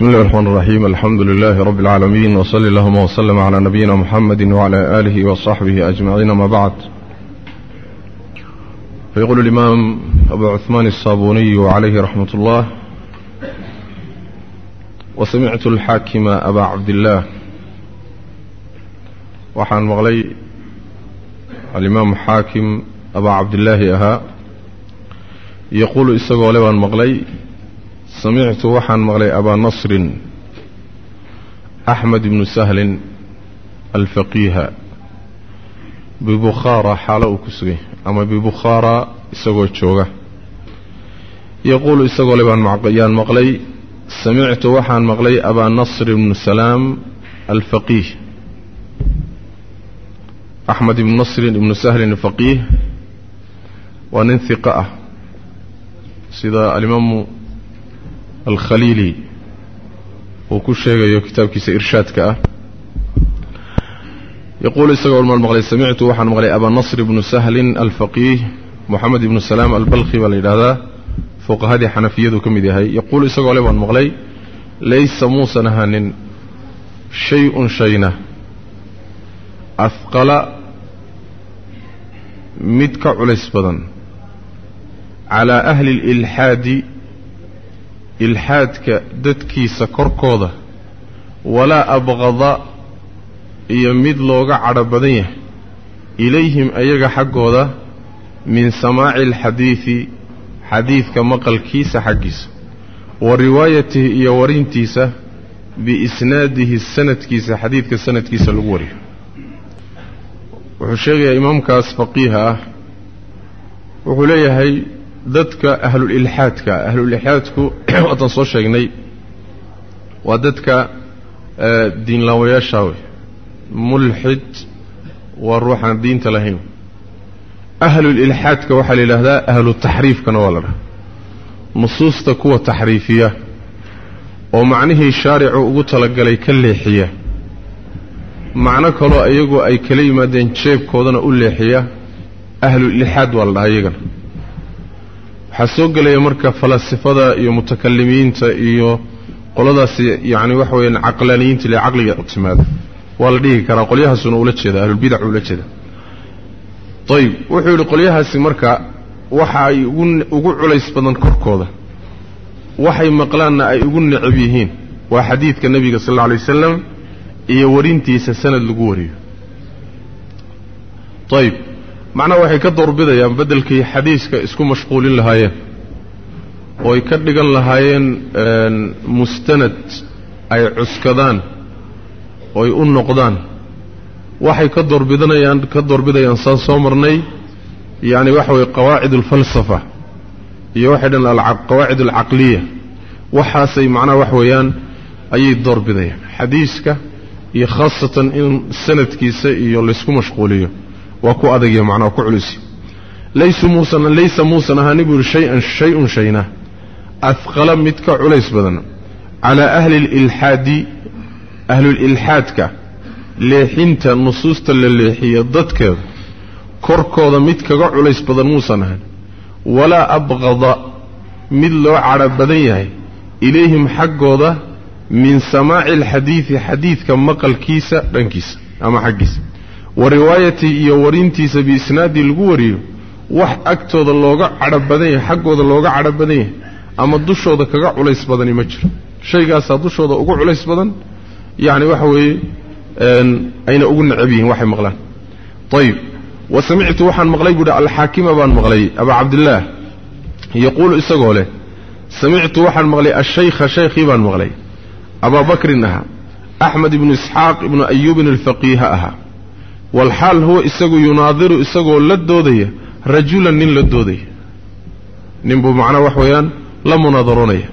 بسم الله الرحمن الرحيم. الحمد لله رب العالمين وصلى اللهم وسلم على نبينا محمد وعلى آله وصحبه أجمعين ما بعد. فيقول الإمام أبو عثمان الصابوني عليه رحمة الله وسمعت الحاكم أبا عبد الله. وحان مغلي الإمام حاكم أبا عبد الله أها. يقول إساقوا لبان مغلي samictu waxaan maqlay abaa nasrin axmed ibnu sahlin alfaqiiha bibukhaara xaalo uu ku sugay ama bibukhaara isagoo jooga yaquulu isagoo le baan maqlay samictu waxaan maqlay abaa nasr ibnu salaam alfaqiih axmed ibnu nasrin ibnu sahlin alfaqiih waa nin hiqa ah sida alimaamu alkhaliili uu ku sheegayo kitaabkiisa irshaadka ah. Yaquulu isagoo maal maqlay samictu waxaan maqlay abaa nasr ibnu sahlin alfaqiih moxamed ibnu salaam albalkhi baa la yidhaahdaa. Fuqahadii xanafiyadu ka mid yahay. Yaquulu isagoo le baan maqlay laysa muusan ahaanin shay-un shayna. Afqala mid ka culays badan. Calaa ahli alilxaadi walaa abqada iyo mid looga cadho badan yahay ilayhim ayaga xaggooda min samaaci alxadiidi xadiidka maqalkiisa xaggiisa wa riwaayatihi iyo warintiisa biisnaadihi sanadkiisa xadiidka sanadkiisa lagu wariyo wuxuu sheegayaa imaamkaas faqiiha ah wuxuu leeyahay dadka ahlulilxaadka ahlulilxaadku waataan soo sheegnay waa dadka diinlaawayaasha wey mulxid waa ruuxaan diinta lahayn. Ahlulilxaadka waxaa la yidhaahdaa ahlu taxriifkana waa la dhaha nusuusta kuwa taxriifiya oo macnihii shaaricu ugu talagalay ka leexiya macno kaloo iyagu ay kala yimaadeen jeebkoodana u leexiya ahlulilxaad waa la dhahaa iyagana waxaa soo gelaya marka falasifada iyo mutakalimiinta iyo qoladaasi yacni waxa weyaan caqlaaniyiinta ile caqliga timaada waa la dhihi karaa qolyahaasuna ula jeeda ahlulbidac ula jeeda ayib wuxuu yidhi qolyahaasi marka waxa ay ugu culays badan korkooda. Waxay maqlaanna ay ugu necab yihiin. Waa xadiidka nebiga sal alla alay wasalam iyo warintiisa sanad lagu wariyo. Ayib macnaha waxay ka doorbidayaan beddelkii xadiiska isku mashquulin lahaayeen. Oo ay ka dhigan lahaayeen mustanad ay cuskadaan ooy u noqdaan. Waxay ka doorbidanayaan ka doorbidayaan saan soo marnay yacni waxa weye qawaacid alfalsafa iyo waxay dhan qawaacid alcaqliya waxaasay macnaha wax weeyaan ayay doorbidayaan xadiiska iyo khaasatan in sanadkiisa iyo laysku mashquuliyo waa ku adagya macnaa ku culisi laysu muusan laysa muusan ahaani buu yihi shay-an shay-un shayna. Afqala mid ka culays badan. Calaa ahli alilxaadi ahlulilxaadka leexinta nusuusta la leexiya dadkeeda korkooda mid kaga culays badan muusan ahan walaa abqada mid loo cadho badan yahay. Ilayhim xaggooda min samaaci alxadiidi xadiidka maqalkiisa dhankiisa ama xaggiisa wa riwaayatii iyo warintiisa biisnaadii lagu wariyo wax agtooda looga cadho badan yahay xaggooda looga cadho badan yahay ama dushooda kaga culays badani ma jiro. Shaygaasaa dushooda ugu culays badan yacni waxa weeye ayna ugu necab yihiin waxay maqlaan. Ayib wa samictu waxaan maqlay buuhi alxaakima baan maqlay abaa cabdillaah yaquulu isagoo leh samictu waxaan maqlay ashaykha shaykhii baan maqlay. Abaa bakrin ahaa. Axmed ibnu isxaaq ibnu ayuubin alfaqiiha ahaa walxaal huwa isagu yunaadiru isagoo la doodaya rajulan nin la doodaya nin buu macnaha wax weeyaan la munaadaroonaya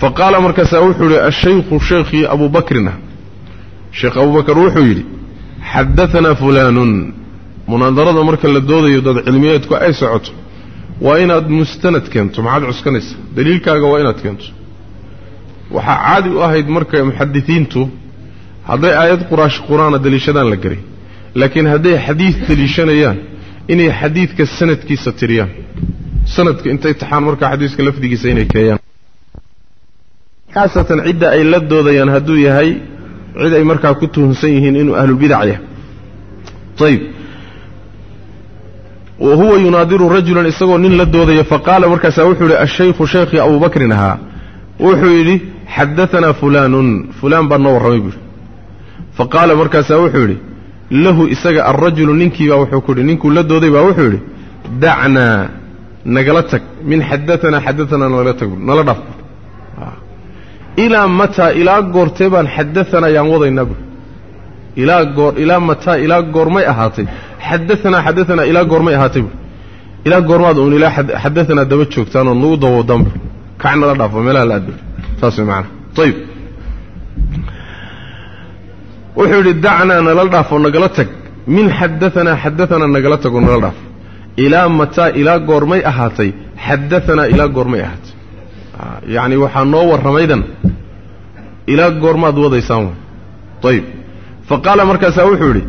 fa qaala markaasaa wuxuu yidhi ashaykhu sheekhii abuu bakrin ah sheekh abubakar wuxuu yidhi xadaanaa fulaanun munaadarada marka la doodayo dad cilmiyeedku ay socoto waa inaad mustanad keento maxaad cuskanaysa daliilkaaga waa inaad keento waxaa caadi u ahayd marka muxadisiintu hadday aayad quraash qur'aana daliishadaan la garay laakiin hadday xadiid daliishanayaan inay xadiidka sanadkiisa tiriyaan. Sanadka intay taxaan markaa xadiiska lafdigiisa inay keeyaan. Khaasatan cidda ay la doodayaan hadduu yahay cid ay markaa ku tuhunsan yihiin inuu ahlulbidac yahay. Ayib wa huwa yunaadiru rajulan isagoo nin la doodaya faqaala markaasaa wuxuu yidhi ashaykhu shaykhii abubakrin ahaa. Wuxuu yidhi xadaanaa fulaanun fulaan baa noo warramay buu yidhi. Fa qaala markaasaa wuxuu yidhi lahu isaga alrajulu ninkiibaa wuxuu ku yidhi ninkuu la dooday baa wuxuu yidhi dacnaa nagala tag min xadaanaa xadaanaa nagala tag nala dhaaf ilaa mataa ilaa goortee baan xadaanaa yaan wadaynaa bui ilaa goor ilaa mataa ilaa goormay ahaatay. Xadaanaa xadaanaa ilaa goormay ahaatay bui ilaa goormaad uun ilaa xadaanaa daba joogtaan oo nagu dawoodaan bui kac nala dhaafo meelaha la aad bui saas way macanaa ayib wuxuu yidhi dacnaa nala dhaafo nagala tag. Min xadaanaa xadaanaa nagala tagoo nala dhaafo. Ilaa mataa ilaa goormay ahaatay xadaanaa ilaa goormay ahaatay. Yacni waxaa noo warramaydan. Ilaa goormaad wadaysaan way. Ayib fa qaala markaasaa wuxuu yidhi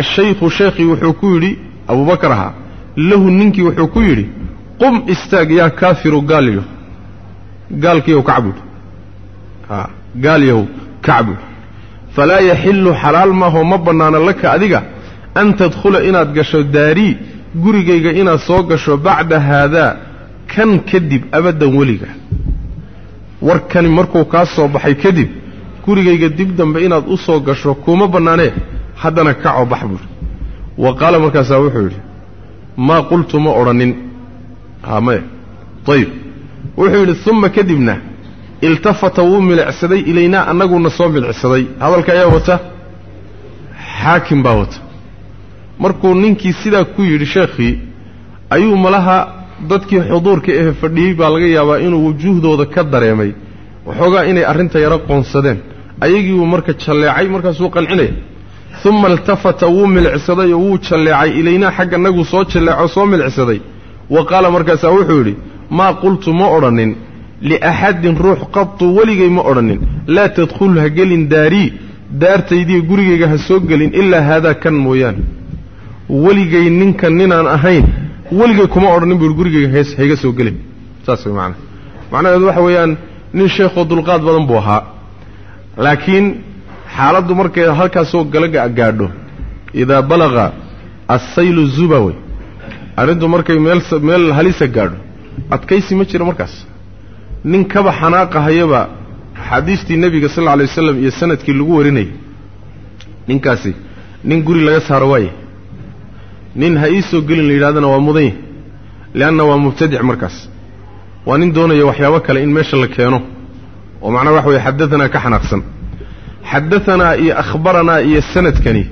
ashaykhu sheekhii wuxuu ku yidhi abubakar ahaa. Lahu ninkii wuxuu ku yidhi qum istaag yaa kaafiru gaalyo gaalkiiyow kacbud gaalyahow kacbud falaa yaxillu xalaal maahoo ma bannaana laka adiga an tadkhula inaad gasho daarii gurigayga inaad soo gasho bacda haadaa kan kadib abaddan weliga warkani markuu kaa soo baxay kadib gurigayga dib dambe inaad u soo gasho kuma bannaanee haddana kacoo bax buuri wa qaala markaasaa wuxuu yidhi maa qultu ma odhanin maya ayib wuxuu yidhi uma kadibna iltafata wuu milicsaday ilaynaa annaguna soo milicsaday. Hadalka ayaa wata? Xaakim baa wata. Markuu ninkii sidaa ku yidhi sheekhii ayuu malaha dadkii xuduurka ehe fadhiyey baa laga yaabaa inuu wujuuhdooda ka dareemay. Waxoogaa inay arrinta yaro qoonsadeen. Ayagiibuu marka jalleecay markaasuu qancinaya uma iltafata wuu milicsaday oo wuu jalleecay ilaynaa xagga naguu soo jalleeco soo milicsaday. Wa qaala markaasaa wuxuu yidhi maa qultu ma odhanin liaxadin ruux qatu weligay ma odhanin laa tadkhul ha gelin daarii daartaydiiyo gurigayga ha soo gelin ilaa haadaa kan mooyaane weligay ninkan ninaan ahayn weligay kuma odhanin buu gurigayga hayga soo gelin saas way macanaha macnaheedu waxa weeyaan nin sheekhoo dulqaad badan buu ahaa laakiin xaaladdu markay halkaasoo gala gaadho idaa balaqa assaylu zuba wey arrintu markay meel meel halisa gaadho adkaysi ma jiro markaas nin kaba xanaaqahayaba axaadiistii nebiga sal alla alay wasalam iyo sannadkii lagu warinayay ninkaasi nin guri laga saaro waaye. Nin ha ii soo gelin la yidhahdana waa mudan yahy leanna waa mubtadic markaas. Waa nin doonaya waxyaabo kale in meesha la keeno. Oo macnaha waxa weye xadaanaa ka xanaaqsan. Xadaanaa iyo akhbaranaa iyo sanadkani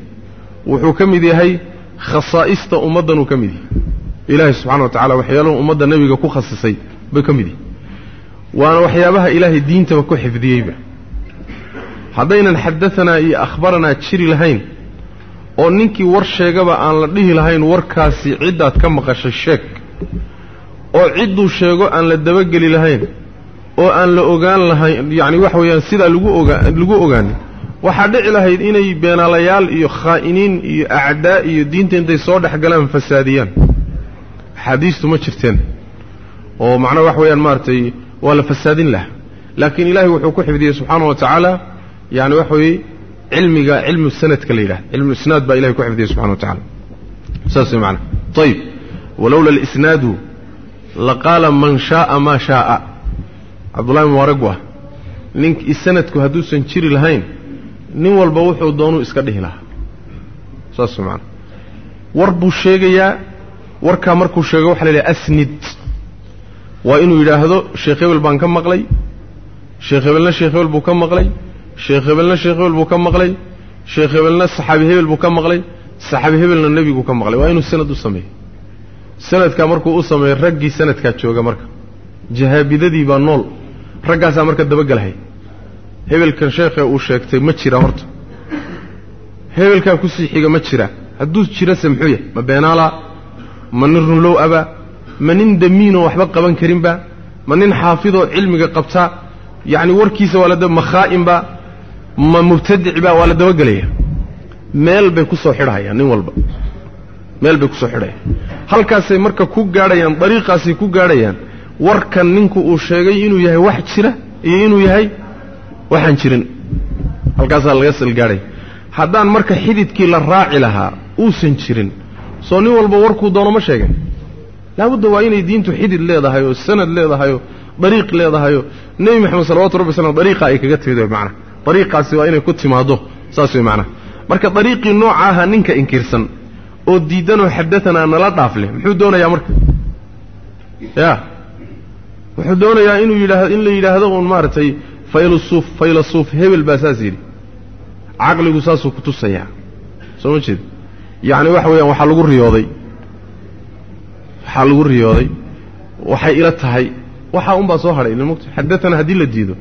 wuxuu ka mid yahay khasaa'ista ummaddanuu ka mid yahay. Ilaahay subxana wa tacala waxyaaluhu ummadda nebiga ku khasisay bay ka mid yahay waana waxyaabaha ilaahay diintaba ku xifdiyeyba. Haddaynan xadaanaa iyo akhbaranaa jiri lahayn oo ninkii war sheegaba aan la dhihi lahayn warkaasi ciddaad ka maqashay sheeg oo cidduu sheego aan la dabageli lahayn oo aan la ogaan lahayn yacni waxa weeyaan sidaa lagu ogaa lagu ogaanin. Waxaa dhici lahayd inay beenaalayaal iyo khaa'iniin iyo acdaa iyo diinta intay soo dhex galaan fasaadiyaan. Axaadiistu ma jirteen oo macnaha waxa weeyaan maaragtay waa la fasaadin lahaa. Laakiin ilaahay wuxuu ku xifdiyey subxaana wa tacaala yani waxa weeye cilmiga cilmu sanadka la yidhahda cilmu isnaad baa ilahay ku xifdiyey subxana wa tacala saas macana ayib walowla alisnaadu laqaala man shaaa maa shaaa. Cabdullahi mubaaragu ah nink sanadku hadduusan jiri lahayn nin walba wuxuu doonuu iska dhihi lahaa. Saas way macana war buu sheegayaa warkaa markuu sheego waxa la yidhaha asnid waa inuu yidhaahdo sheekh hebel baan ka maqlay sheekh hebelna sheekh hebel buu ka maqlay sheekh hebelna sheekh hebel buu ka maqlay sheekh hebelna saxaabi hebel buu ka maqlay saxaabi hebelna nebiguu ka maqlay. Waa inuu sanad u sameeyo sanadkaa markuu u sameeyo raggii sanadkaa jooga marka. Jahaabidadii baa nool. Raggaasaa marka dabagelahay hebelkan sheekhee uu sheegtay ma jira horta. Hebelkaa ku sii xiga ma jira. Hadduu jirase muxuu yahay? Ma beenaalaa ma nin runlow aba ma nin damiinoo waxba qaban karinba ma nin xaafidoo cilmiga qabtaa yacni warkiisa waa la ma khaa'inba ma mubtadicba waa la dabagelaya meel bay ku soo xidhahayaan nin walba. Meel bay ku soo xidhayaan halkaasay marka ku gaadhayaan dariiqaasay ku gaadhayaan warkan ninku uu sheegay inuu yahay wax jira iyo inuu yahay waxaan jirin. Halkaasaa laga salgaadhay haddaan marka xididkii la raaci lahaa uusan jirin. Soo nin walba warkuu doono ma sheegen laabudda waa inay diintu xidid leedahay oo sanad leedahay oo dariiq leedahay oo nebi moxamed salawatu rabbi waslm dariiqa ay kaga way macnaha dariiqaasi waa inay ku timaaddo saas way macnaha marka dariiqii noocaaha ninka inkirsan oo diidanoo xadatanaa nala dhaaf leh muxuu doonayaa marka? Ya. Wuxuu doonayaa inuu yidhaah in la yidhaahdo uun maaragtay faylasuuf faylasuuf hebel baa saas yidhi. Caqligu saasuu ku tusayaa. Soo ma jeed? Yacni waxa weeyaan waxaa lagu riyooday waxaa lagu riyooday waxay ila tahay waxaa unbaa soo hadhay xadatana haddii la diido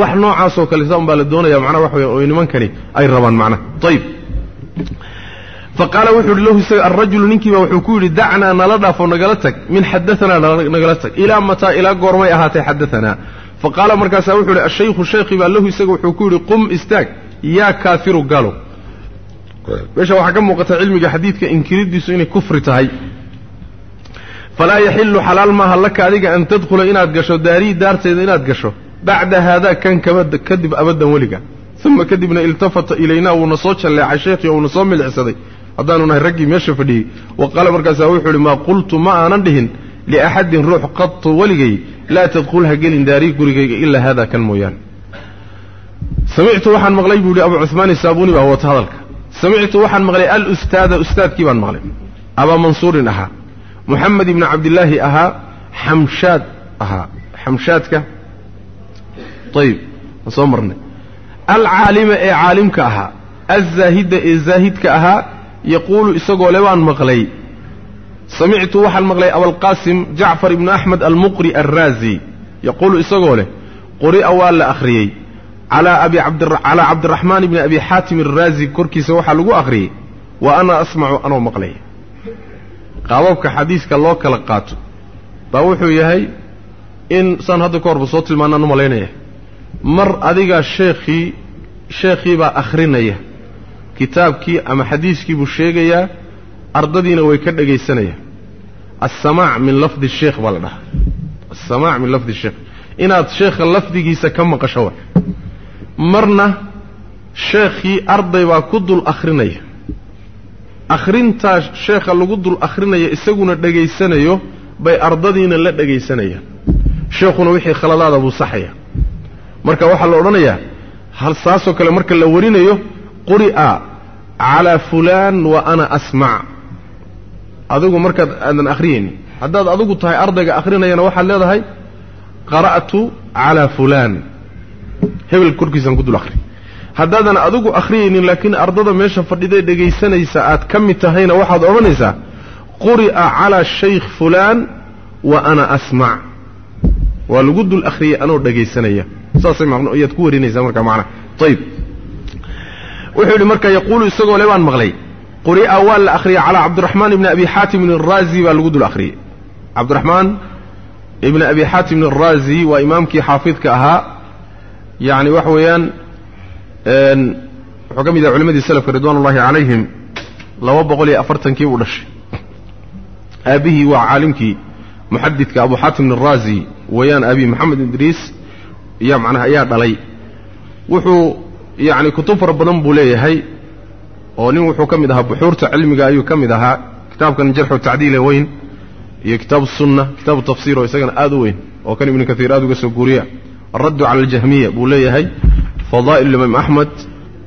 wax noocaasoo kale saa unbaa la doonaya macnaha waxa weyan oo nimankani ay rabaan macnaha. Ayib faqaala wuxuu yihi lahu isaga alrajulu ninkiiba wuxuu ku yidhi dacnaa nala dhaafo nagala tag min xadaanaa nagala tag ilaa mataa ilaa goormay ahaatay xadaanaa faqaala markaasaa wuxuu yidhi ashaykhu sheekhi baa lahu isaga wuxuu ku yidhi qum istaag yaa kaafiru galo. Meesha waxaa ka muuqata cilmiga xadiidka inkiridiisu inay kufri tahay falaa yaxilu xalaal maaha laka adiga an tadkhula inaad gasho daarii daarteeda inaad gasho bacda haadaa kan kadib abadan weliga uma kadibna iltafata ilaynaa wuuna soo jalleecay sheekhii oo soo milixsaday haddaanu nahay raggii meesha fadhiyey wa qaala markaasaa wuxuu ihi maa qultu ma aanan dhihin liaxadin ruux qatu weligay laa tadkhul ha gelin daarii gurigayga ilaa haadaa kan mooyaane samictu waxaan maqlay buu yihi abu cuhmaan isaabuni baa wata hadalka samictu waxaan maqlay alustaada ustaadkii baan maqlay abaa mansuurin ahaa moxamed ibni cabdillaahi ahaa xamshaad ahaa xamshaadka ayib waan soo marnay. Alcaalima ee caalimka ahaa alzaahida ee zaahidka ahaa yaquulu isagoo le baan maqlay. Samictu waxaan maqlay abalqaasim jacfar ibnu axmed almuqri alraazi yaquulu isagoo leh quri'a waa la akhriyey. Calaa cabdiraxmaan ibni abi xaatim alraazi korkiisa waxaa lagu akhriyey. Wa ana asmacu anoo maqlaya qaababka xadiiska loo kala qaato baa wuxuu yahay in saan hadda ka horba soo tilmaanaan u malaynaya. Mar adigaa sheekhii sheekhiibaa akhrinaya kitaabkii ama xadiiskii buu sheegayaa ardadiina way ka dhegaysanayaan assamaac min lafdi sheekh baa la dhahaa. Assamaac min lafdi sheekh. Inaad sheekha lafdigiisa ka maqasho wa marna sheekhii arday baa ku dul akhrinaya akhrintaa sheekha lagu dul akhrinaya isaguna dhegaysanayo bay ardadiina la dhegaysanayaan sheekhuna wixii khaladaada buu saxaya. Marka waxaa la odhanayaa hal saasoo kale marka la warinayo quri'a calaa fulaan wa ana asmac. Adigu markaad aadan akhriyaynin haddaad adigu tahay ardayga akhrinayana waxaad leedahay qara'tu calaa fulaan. Hebel korkiisaan ku dul akhri haddaadan adigu akhriyaynin laakiin ardada meesha fadhidae dhegaysanaysa aad ka mid tahayna waxaad odhanaysaa quri'a calaa shaykh fulaan wa ana asmac waa lagu dul akhriyay anoo dhegaysanaya saasay ayaad ku warinaysaa marka macnaha ayib wuxuu yidhi marka yaquulu isagoo le baan maqlay quri'a waa la akhriyay calaa cabdiraxmaan ibni abi xaatimin araazi baa lagu dul akhriyey cabdiraxmaan ibni abi xaatimin araazi waa imaamkii xaafidka ahaa yacni waxa weeyaan wuxuu ka mid yahay culimadii selafka ridwaan ullahi calayhim laba boqol iyo afartankii buu dhashay. Aabihii waa caalimkii muxadidka abu xaatim araazi weeyaan aabihi maxamed idriis ya macnaha ayaa dhalay. Wuxuu yacni kutub fara badan buu leeyahay oo nin wuxuu ka mid ahaa buxuurta cilmiga ayuu ka mid ahaa. Kitaabkan jarxu tacdiile weyn iyo kitaabu sunna kitaabu tafsiir oo isagana aad u weyn oo kan ibnu kaiir aad uga soo guuriya. Alraddu cala aljahmiya buu leeyahay fadaa'il imaam axmed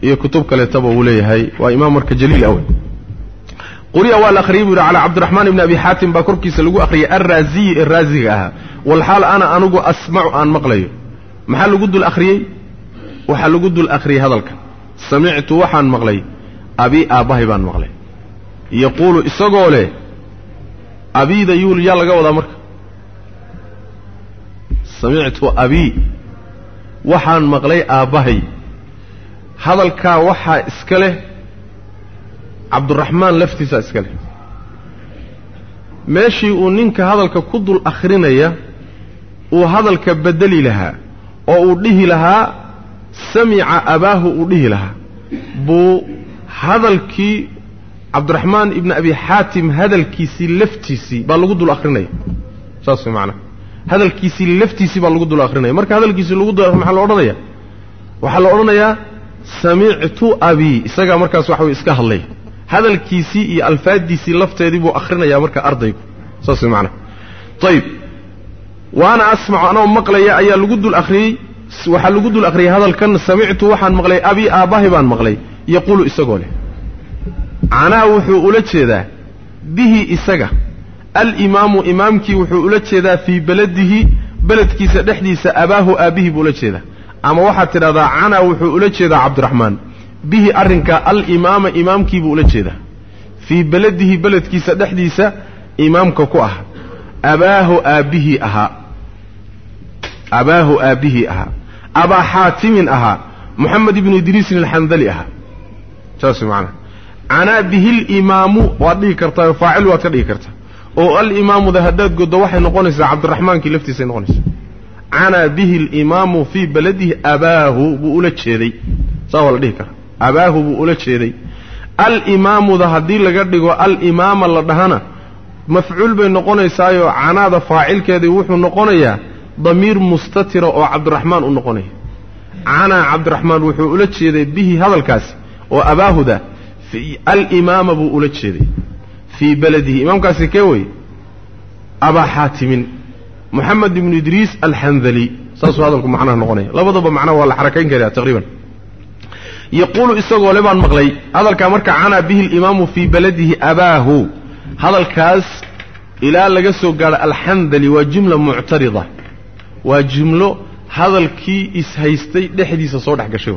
iyo kutub kaleetaba wuu leeyahay. Waa imaam marka jaliil awe quri'a waa la akhriyey buu yidhi calaa cabdiraxmaan ibni abi xaatim baa korkiisa lagu akhriyay alraaziyi ee raaziga ahaa. Walxaal ana anugu asmacu aan maqlayo. Maxaa lagu dul akhriyey? Waxaa lagu dul akhriyey hadalka. Samictu waxaan maqlay abii aabbahay baan maqlay. Yaquulu isagoo leh abiida yuul yaa laga wadaa marka? Samictu abii waxaan maqlay aabbahay hadalkaa waxaa iska leh cabduraxmaan laftiisaa iska leh meeshii uu ninka hadalka ku dul akhrinaya uu hadalka beddeli lahaa oo uu dhihi lahaa samica abaahu uu dhihi lahaa buu hadalkii cabdiraxmaan ibni abi xaatim hadalkiisii laftiisii baa lagu dul akhrinaya saas way macanaha hadalkiisii laftiisii baa lagu dul akhrinaya marka hadalkiisii lagu dul maxaa la odhanaya waxaa la odhanayaa samictu abii isagaa markaas waxa way iska hadlaya hadalkiisii iyo alfaaddiisii lafteedii buu akhrinayaa marka ardaygu. Saas way macnaha ayib waana asmacu anoo maqlaya ayaa lagu dul akhriyey waxaa lagu dul akhriyey hadalkan samictu waxaan maqlay abii aabbahay baan maqlay. Yaquulu isagoo leh. Canaa wuxuu ula jeedaa bihi isaga alimaamu imaamkii wuxuu ula jeedaa fii beladihi beledkiisa dhexdiisa abaahu aabbihii buu ula jeedaa. Ama waxaad tidhahdaa canaa wuxuu ula jeedaa cabdiraxmaan. Bihi arrinka alimaama imaamkiibuu ula jeedaa. Fii beladihi beledkiisa dhexdiisa imaamka ku ah. Abaahu aabbihii ahaa abaahu aabbihii ahaa abaa xaatimin ahaa moxamed ibnu idriisin alxandali ahaa saas macanaha canaa bihi limaamu waad dhigi kartaa faacil waad ka dhigi kartaa oo alimaamuda haddaad goddo waxay noqonaysaa cabdiraxmaankii laftiisay noqonaysaa. Canaa bihi alimaamu fii beladihi abaahu buu ula jeeday. Saa waa la dhihi karaa. Abaahu buu ula jeeday. Alimaamuda haddii laga dhigo alimaama la dhahana mafcuul bay noqonaysaayoo canaada faacilkeedii wuxuu noqonayaa damiir mustatira oo cabdiraxmaan u noqonaya. Canaa cabdiraxmaan wuxuu ula jeeday bihi hadalkaasi oo abaahuda alimaama buu ula jeeday fii beladihi imaamkaasi kee wey? Abaa xaatimin. Moxamed ibnu idriis alxandali. Saasuu hadalku macnaha noqonaya labadaba macnaha waa la xarakayn karaa taqriiban. Yaquulu isagoo le baan maqlay hadalkaa marka canaa bihi alimaamu fii beladihi abaahu. Hadalkaas ilaa laga soo gaadho alxandali waa jumla muctarida. Waa jumlo hadalkii ishaystay dhexdiisa soo dhex gashay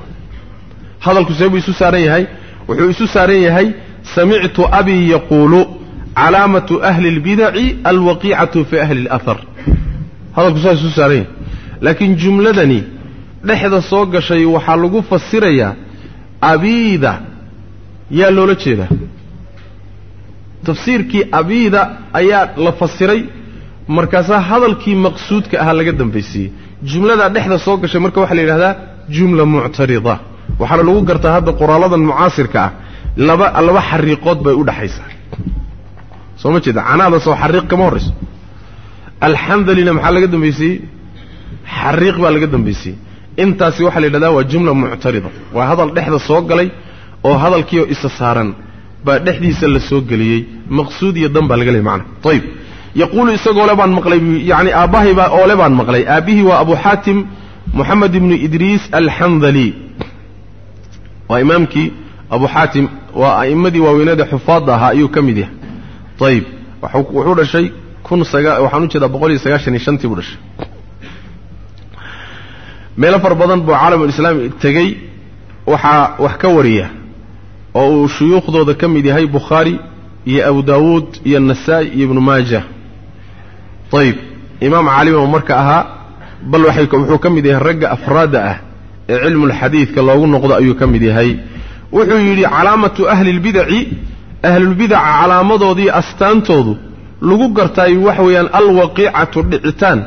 hadalku see buu isu saaran yahay. Wuxuu isu saaran yahay samictu abii yaquulu calaamatu ahli اlbidaci alwaqiicatu fi ahli اlahar hadalku saas isu saaran yahay laakiin jumladani dhexda soo gashay waxaa lagu fasirayaa abiida yaa loola jeedaa. Tafsiirkii abiida ayaa la fasiray markaasaa hadalkii maqsuudka ahaa laga dambaysiiyey jumladaa dhexda soo gashay marka waxaa la yidhahdaa jumla muctarida. Waxaana lagu gartaa hadda qoraaladan mucaasirka ah laba laba xariiqood bay u dhaxaysaa. Soo ma jeeda? Canaada soo xariiq kama horrayso alxamdalina maxaa laga dambaysiiyey xariiq baa laga dambaysiiyey intaasi waxaa la yidhahdaa waa jumla muctarida. Waa hadal dhexda soo galay oo hadalkiioo isa saaran baa dhexdiisa la soo geliyey. Maqsuud iyo dan baa laga leeyay macana ayib yaquulu isagoo le baan maqlay yacni aabbahay baa oole baan maqlay. Aabbihii waa abu xaatim moxamed ibnu idriis alxandali. Waa imaamkii abu xaatim waa a'immadii waaweynada xufaadda ahaa ayuu ka mid yahay. Ayib wuxuu dhashay kun waxaan u jeedaa boqol iyo sagaashan iyo shantii buu dhashay. Meelo fara badan buu caalamulislaam tegey. Waxaa wax ka wariya oo uu shuyuukhdooda ka mid yahay bukhaari iyo abu daawuud iyo nasaa-i iyo ibnu maaja. Ayib imaam caalima uu marka ahaa bal waxay wuxuu ka mid yahay ragga afraadda ah ee cilmulxadiidka loogu noqdo ayuu ka mid yahay wuxuu yidhi calaamatu ahli lbidaci ahlulbidaca calaamadoodii astaantoodu lagu gartaay waxa weeyaan alwaqiicatu dhicitaan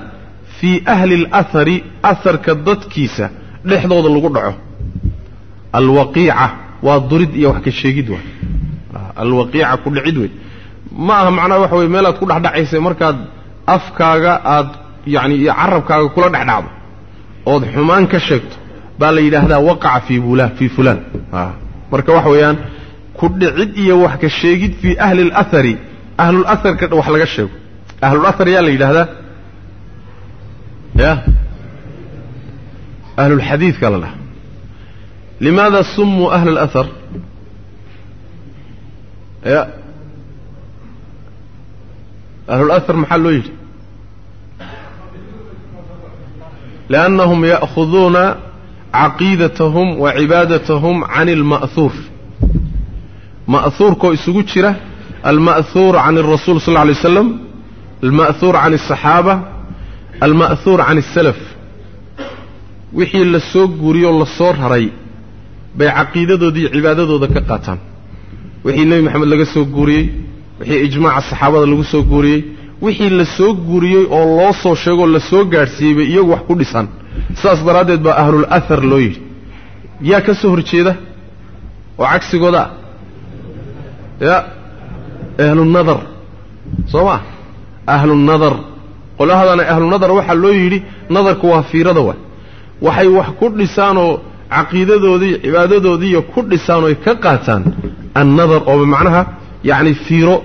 fii ahli alahari aharka dadkiisa dhexdooda lagu dhaco. Alwaqiica waa durid iyo wax ka sheegid waay. Alwaqiica ku dhicid wey ma aha macnaha waxa weye meelaad ku dhexdhacaysa markaad afkaaga aad yacni iyo carabkaaga kula dhexdhacdo ood xumaan ka sheegto baa la yidhaahdaa waqaca fii fii fulaan marka waxa weeyaan ku dhicid iyo wax ka sheegid fii ahli alahari ahlulaharka wax laga sheego. Ahlulahar yaa la yidhaahdaa? Ya? Ahlulxadiidka la dhaha. Limaada sumuu ahla alahar ya? Ahlulahar maxaa loo yidhi? Liannahum ya'khuduuna caqiidatahum wa cibaadatahum can alma'huur ma'huurkoo isugu jira alma'huur can alrasuul sal lla lay slam alma'huur can alsaxaaba alma'huur can alsalaf wixii la soo guuriyoo la soo raray bay caqiidadooda iyo cibaadadooda ka qaataan. Wixii nebi maxamed laga soo guuriyey wixii ijmaaca saxaabada lagu soo guuriyey wixii la soo guuriyey oo loo soo sheegoo la soo gaadhsiiyey bay iyagu wax ku dhisaan sidaas daraaddeed baa ahlul ahar loo yidhi. Yaa ka soo horjeeda? Oo cagsigooda? Ah ya ahlunadar soo ma? Ahlunadar qolahadana ahlunadar waxaa loo yidhi nadarku waa fiirada waay. Waxay wax ku dhisaanoo caqiidadoodii cibaadadoodiiyo ku dhisaan oy ka qaataan annadar oo bimacnaha yacni fiiro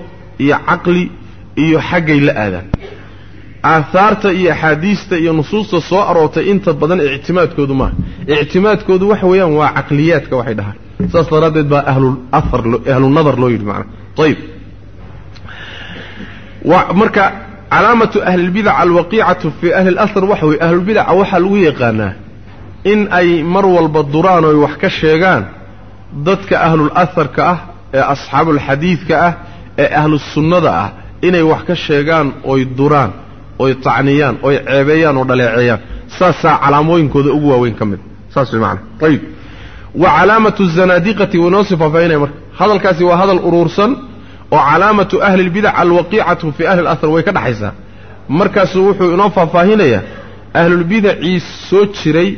iyo caqli iyo xaggay la aadaan aahaarta iyo axaadiista iyo nusuusta soo aroortay inta badan ictimaadkoodu maaha. Ictimaadkoodu waxa weeyaan waa caqliyaadka waxay dhahaan. Saas daraaddeed baa ahlunadar loo yidhi macnaha ayib marka calaamatu ahlilbidaca alwaqiicatu fii ahli lahar waxa weye ahlulbidaca waxaa lagu yaqaanaa in ay mar walba duraan oy wax ka sheegaan dadka ahlul aharka ah ee asxaabulxadiidka ah ee ahlusunnada ah inay wax ka sheegaan oy duraan oy tacniyaan oy ceebeeyaan oo dhaleeceeyaan. Saasaa calaamooyinkooda ugu waaweyn ka mid. Saas way macana ayib wa calaamatu zanaadiqati waynoo sii faahfaahinaya marka. Hadalkaasi waa hadal uruursan oo calaamatu ahli lbidac alwaqiicatu fii ahli lahar way ka dhaxaysaa. Markaasuu wuxuu inoo faahfaahinayaa ahlulbidacii soo jiray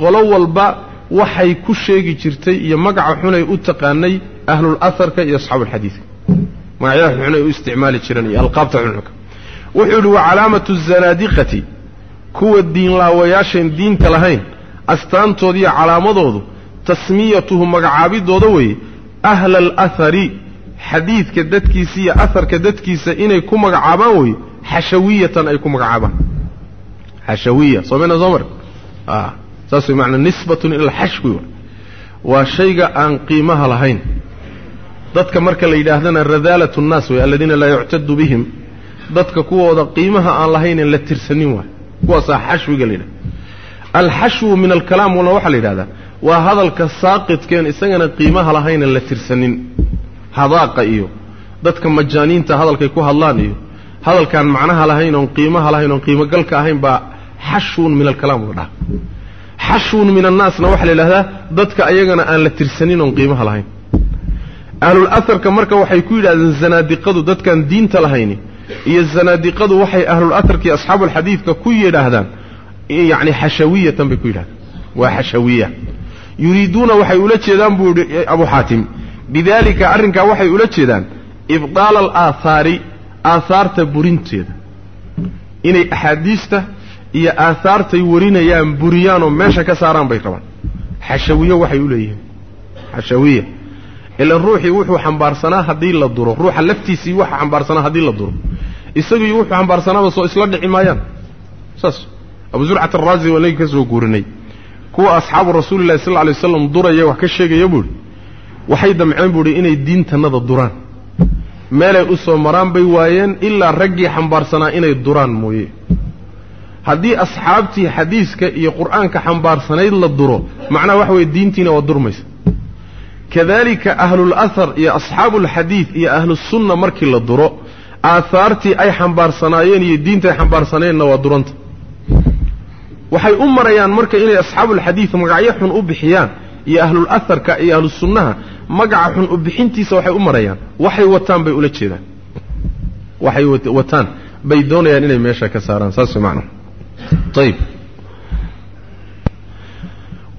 qolo walba waxay ku sheegi jirtay iyo magaca xunay u taqaanay ahlul aharka iyo asxaabuulxadiidka magacyada xunxunay u isticmaali jireen iyo alqaabta xunxunka wuxuu yidhi wa calaamatu zanaadiqati. Kuwa diinlaawayaashaen diinta lahayn astaantooda iyo calaamadoodu tasmiyatuhu magacaabidooda weeye ahla alahari xadiidka dadkiisa iyo aharka dadkiisa inay ku magacaabaan weye xashawiyatan ay ku magacaabaan. Xashawiya soomeyna soo mar saas way macanaa nisbatun ila alxashwi waa shayga aan qiimaha lahayn. Dadka marka la yidhaahdana radaalatu nnaas wey aladiina laa yuctadu bihim dadka kuwooda qiimaha aan lahaynen la tirsanin waay. Kuwaasaa xashwiga la yidhahda. Alxashwu min alkalaam walna waxaa la yidhahdaa waa hadalka saaqidkeen isagana qiimaha lahaynen la tirsanin. Hadaaqa iyo dadka majaaniinta hadalkay ku hadlaan iyo hadalkaan macnaha lahayn oon qiimaha lahayn oon qiimogalka ahayn baa xashwun min alkalaam la dhaha. Xashwun min annaasna waxaa la yidhahdaa dadka ayagana aan la tirsanin oon qiimaha lahayn. Ahlul marka waxay ku yidhahdeen zanaadiqadu dadkaan diinta lahayni iyo zanaadiqadu waxay ahlul aharka iyo asxaabuulxadiidka ku yidhaahdaan yacni xashawiyatan bay ku yidhahdaan waa xashawiya. Yuriiduuna waxay ula jeedaan buu yihi abu xaatim bidaalika arrinkaa waxay ula jeedaan ibdaala alaahaari aahaarta burinteeda. Inay axaadiista iyo aahaartay warinayaan buriyaanoo meesha ka saaraan bay rabaan xashawiye waxay u leeyihiin. Xashawiya. Ilan ruuxii wuxuu xambaarsanaa haddii la duro. Ruuxa laftiisii waxa xambaarsanaa haddii la duro isagii wuxuu xambaarsanaaba soo isla dhici maayaan. Saas. Abu zurcat araazi waa naga ka soo guurinay. Kuwa asxaabu rasuulillahi sal lla alay waslam duraya wax ka sheegaya buuhi waxay damceen buuhi inay diintannada duraan. Meelay u soo maraan bay waayeen ilaa raggii xambaarsanaa inay duraan mooye. Haddii asxaabtii xadiiska iyo qur'aanka xambaarsanayd la duro macnaha waxa weye diintiina waa durmaysa. Kadalika ahlulahar iyo asxaabuulxadiid iyo ahlusunna markii la duro aahaartii ay xambaarsanaayeen iyo diinta ay xambaarsanayeenna waa duranta. Waxay u marayaan marka inay asxaabuulxadiid magacyo xun u bixiyaan iyo ahlulaharka iyo ahlusunnaha magaca xun u bixintiisa waxay u marayaan. Waxay wataan bay ula jeedaan. Waxay wataan. Bay doonayaan inay meesha ka saaraan. Saas macnaha ayib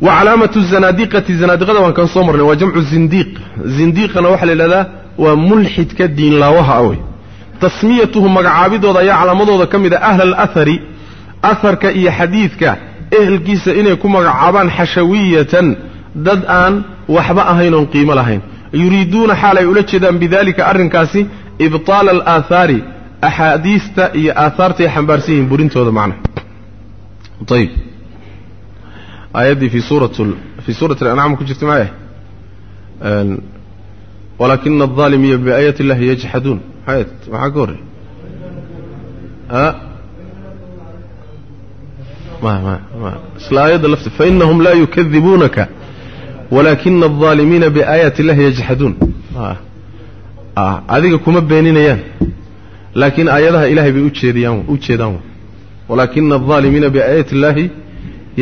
wa calaamatu zanaadiqati zanaadiqada waan kan soo marnay waa jamcu zindiiq. Zindiiqana waxaa la yidhahdaa waa mulxidka diinlaawaha ah wey tasmiyatuhu magacaabidooda ayaa calaamadooda ka mid a ahla alahari aharka iyo xadiidka ehelkiisa inay ku magacaabaan xashawiyatan dad aan waxba ahayn oon qiimo lahayn. Yuriiduuna xaal ay ula jeedaan bidalika arrinkaasi ibtaala alaahaari axaadiista iyo aahaarta ay xambaarsan yihiin burintooda macnaha ayib aayaddii fi suurat fii suurati alancaam ku jirta maaya walaakina aldaalimiina biaayaati illahi yajxaduun maxay maxaa ka ma isla aayadda lafti fainahum laa yukadibuunaka walaakina aldaalimiina biaayaati illahi yajxaduun adiga kuma beeninayaan laakiin aayadaha ilahay bay ujeediyaan u jeedaan walaakina aldaalimiina biaayaati illaahi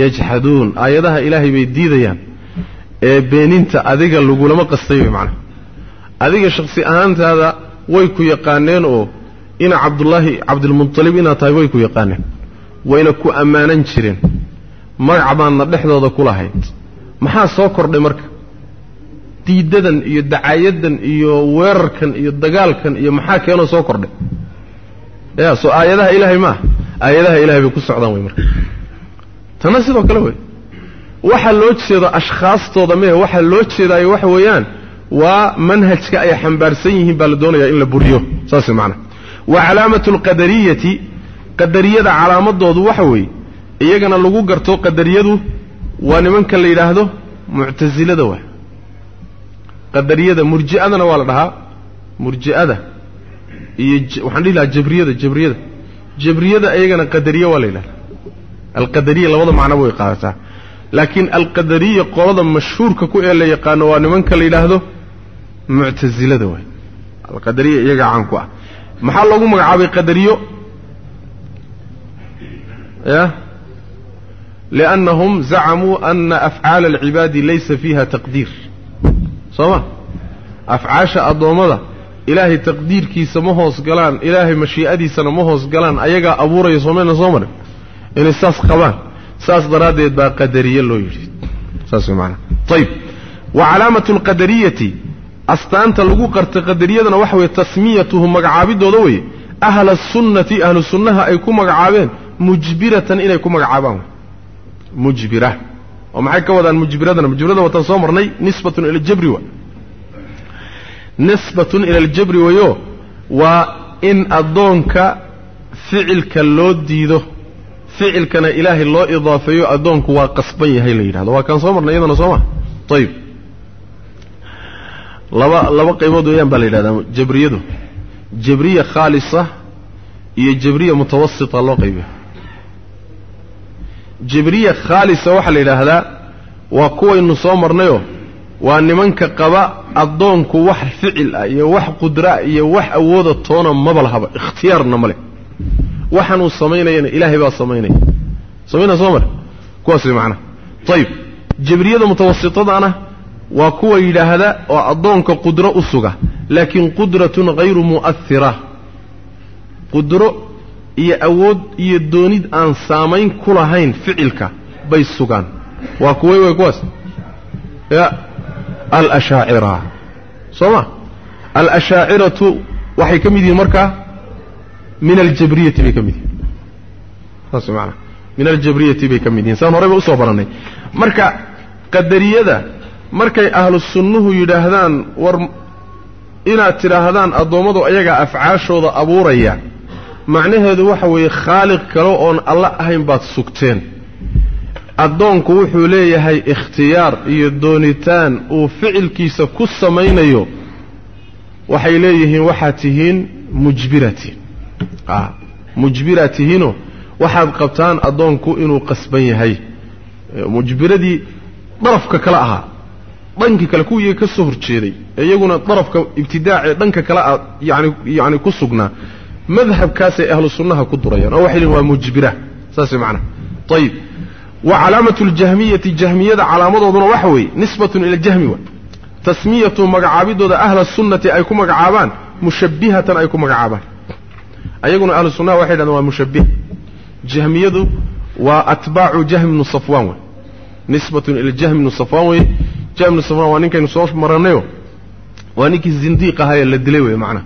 yajxaduun aayadaha ilaahay bay diidayaan ee beeninta adiga lagulama qastay way macnaha adiga shakhsi ahaantaada way ku yaqaaneen oo ina cabdullaahi cabdilmutalib inaad tahay way ku yaqaaneen. Wayna ku ammaanan jireen. Magac baadna dhexdooda ku lahayd. Maxaa soo kordhay marka? Diidadan iyo dacaayadan iyo weerarkan iyo dagaalkan iyo maxaa keenoo soo kordhay? Ya soo aayadaha ilaahay maaha aayadaha ilahay bay ku socdaan wey marka. Tanna sidoo kale wey waxa loo jeedo ashkhaastooda mehe waxaa loo jeedaayo waxa weeyaan waa manhajka ay xambaarsan yihiin baa la doonayaa in la buriyo saas macana wa calaamatu alqadariyati qadariyada calaamadoodu waxa weeye iyagana lagu garto qadariyadu waa nimanka la yidhaahdo muctasilada waa qadariyada murji'adana waa la dhahaa murji'ada iyo waxaan dhihi lahaa jabriyada jabriyada. Jabriyada iyagana qadariye waa la yidhahda alqadariya labada macnoba way qaadataa. Laakiin alqadariya qolada mashhuurka ku ee la yaqaano waa nimanka la yidhaahdo muctasilada waay alqadariya iyaga caan ku ah. Maxaa loogu magacaabay qadariyo? Ya? Liannahum zacamuu ana afcaala alcibaadi laysa fiiha taqdiir. Soo ma afcaasha addoommada ilaahay taqdiirkiisa ma hoos galaan ilaahay mashii'adiisana ma hoos galaan ayagaa abuuraya soomayna soo marin inay saas qabaan. Saas daraaddeed baa qadariye loo yidhi. Saas way maanaa ayib wa calaamatu alqadariyati astaanta lagu qarta qadariyadana waxa weeye tasmiyatuhum magacaabidooda weye ahla sunnati ahlu sunnaha ay ku magacaabeen mujbiratan inay ku magacaabaan mujbira. Oo maxay ka wadaan mujbiradana? Mujbirada wataan soo marnay nisbatun ila aljabri wa. Nisbatun ila aljabri wayo waa in addoonka ficilka loo diido. Ficilkana ilaahay loo idaafeeyo addoonku waa qasban yahay la yidhahdo. Waa kaan soo marnay iyadana soo ma? Ayib laba laba qaybood weeyaan baa la yidhahdaa. Jabriyadu. Jabriya khaalisa iyo jabriya mutawasita loo qaybiya jabriya khaalisa waxaa la yidhaahdaa waa kuwaynu soo marnayoo waa nimanka qaba addoonku wax ficil ah iyo wax qudraa iyo wax awooda toona maba lahaba ikhtiyaarna ma leh. Waxaanuu samaynayana ilaahay baa samaynaya. Samaynaa soo mare kuwaas macnaha ayib jabriyada mutawasitadana waa kuwa yidhaahda oo addoonka qudro u suga laakiin qudratun hayru mu'ahira qudro iyo awood iyo doonid aan saamayn ku lahayn ficilka bay sugaan. Waa kuway way kuwaas? Ya alashaacira soo ma? Alashaaciratu waxay ka mid yihiin markaa min aljabriyati bay ka mid yihiin. Saas maanaa min aljabriyati bay ka mid yihiin saan horeyba u soo barannay. Marka qadariyada markay ahlu sunnuhu yidhaahdaan war inaad tidhaahdaan addoommadu ayagaa afcaashooda abuuraya macnaheedu waxa weeye khaaliq kale oon alla ahayn baad sugteen. Addoonku wuxuu leeyahay ikhtiyaar iyo doonitaan uu ficilkiisa ku samaynayo. Waxay leeyihiin waxaad tihiin mujbiratiin a mujbiraad tihiinoo waxaad qabtaan addoonku inuu qasban yahay. Mujbiradii darafka kale ahaa dhankii kale kuwii ka horjeeday iyaguna darafka ibtidaacee dhanka kale a yani yani ku sugnaa madhabkaasay ahlu ku durayaan. Oo waxay lehin waa mujbira. Saas macnaha ayib wa calaamatu ljahmiyati jahmiyada calaamadooduna waxa weeye nisbatun ila jahmi wa. Tasmiyatu magacaabidooda ahla sunnati ay ku magacaabaan mushabbihatan ay ku magacaabaan. Ayaguna ahlu sunnaha waxay dhahdeen waa mushabbih. Jahmiyadu waa atbaacu jahm bnu safwaan wey nisbatun ila jahm bnu safwaan weye jahm bnu safwaan waa ninkaynu soo maranayo. Waa ninkii zindiiq ahaayee la dilay wey macnaha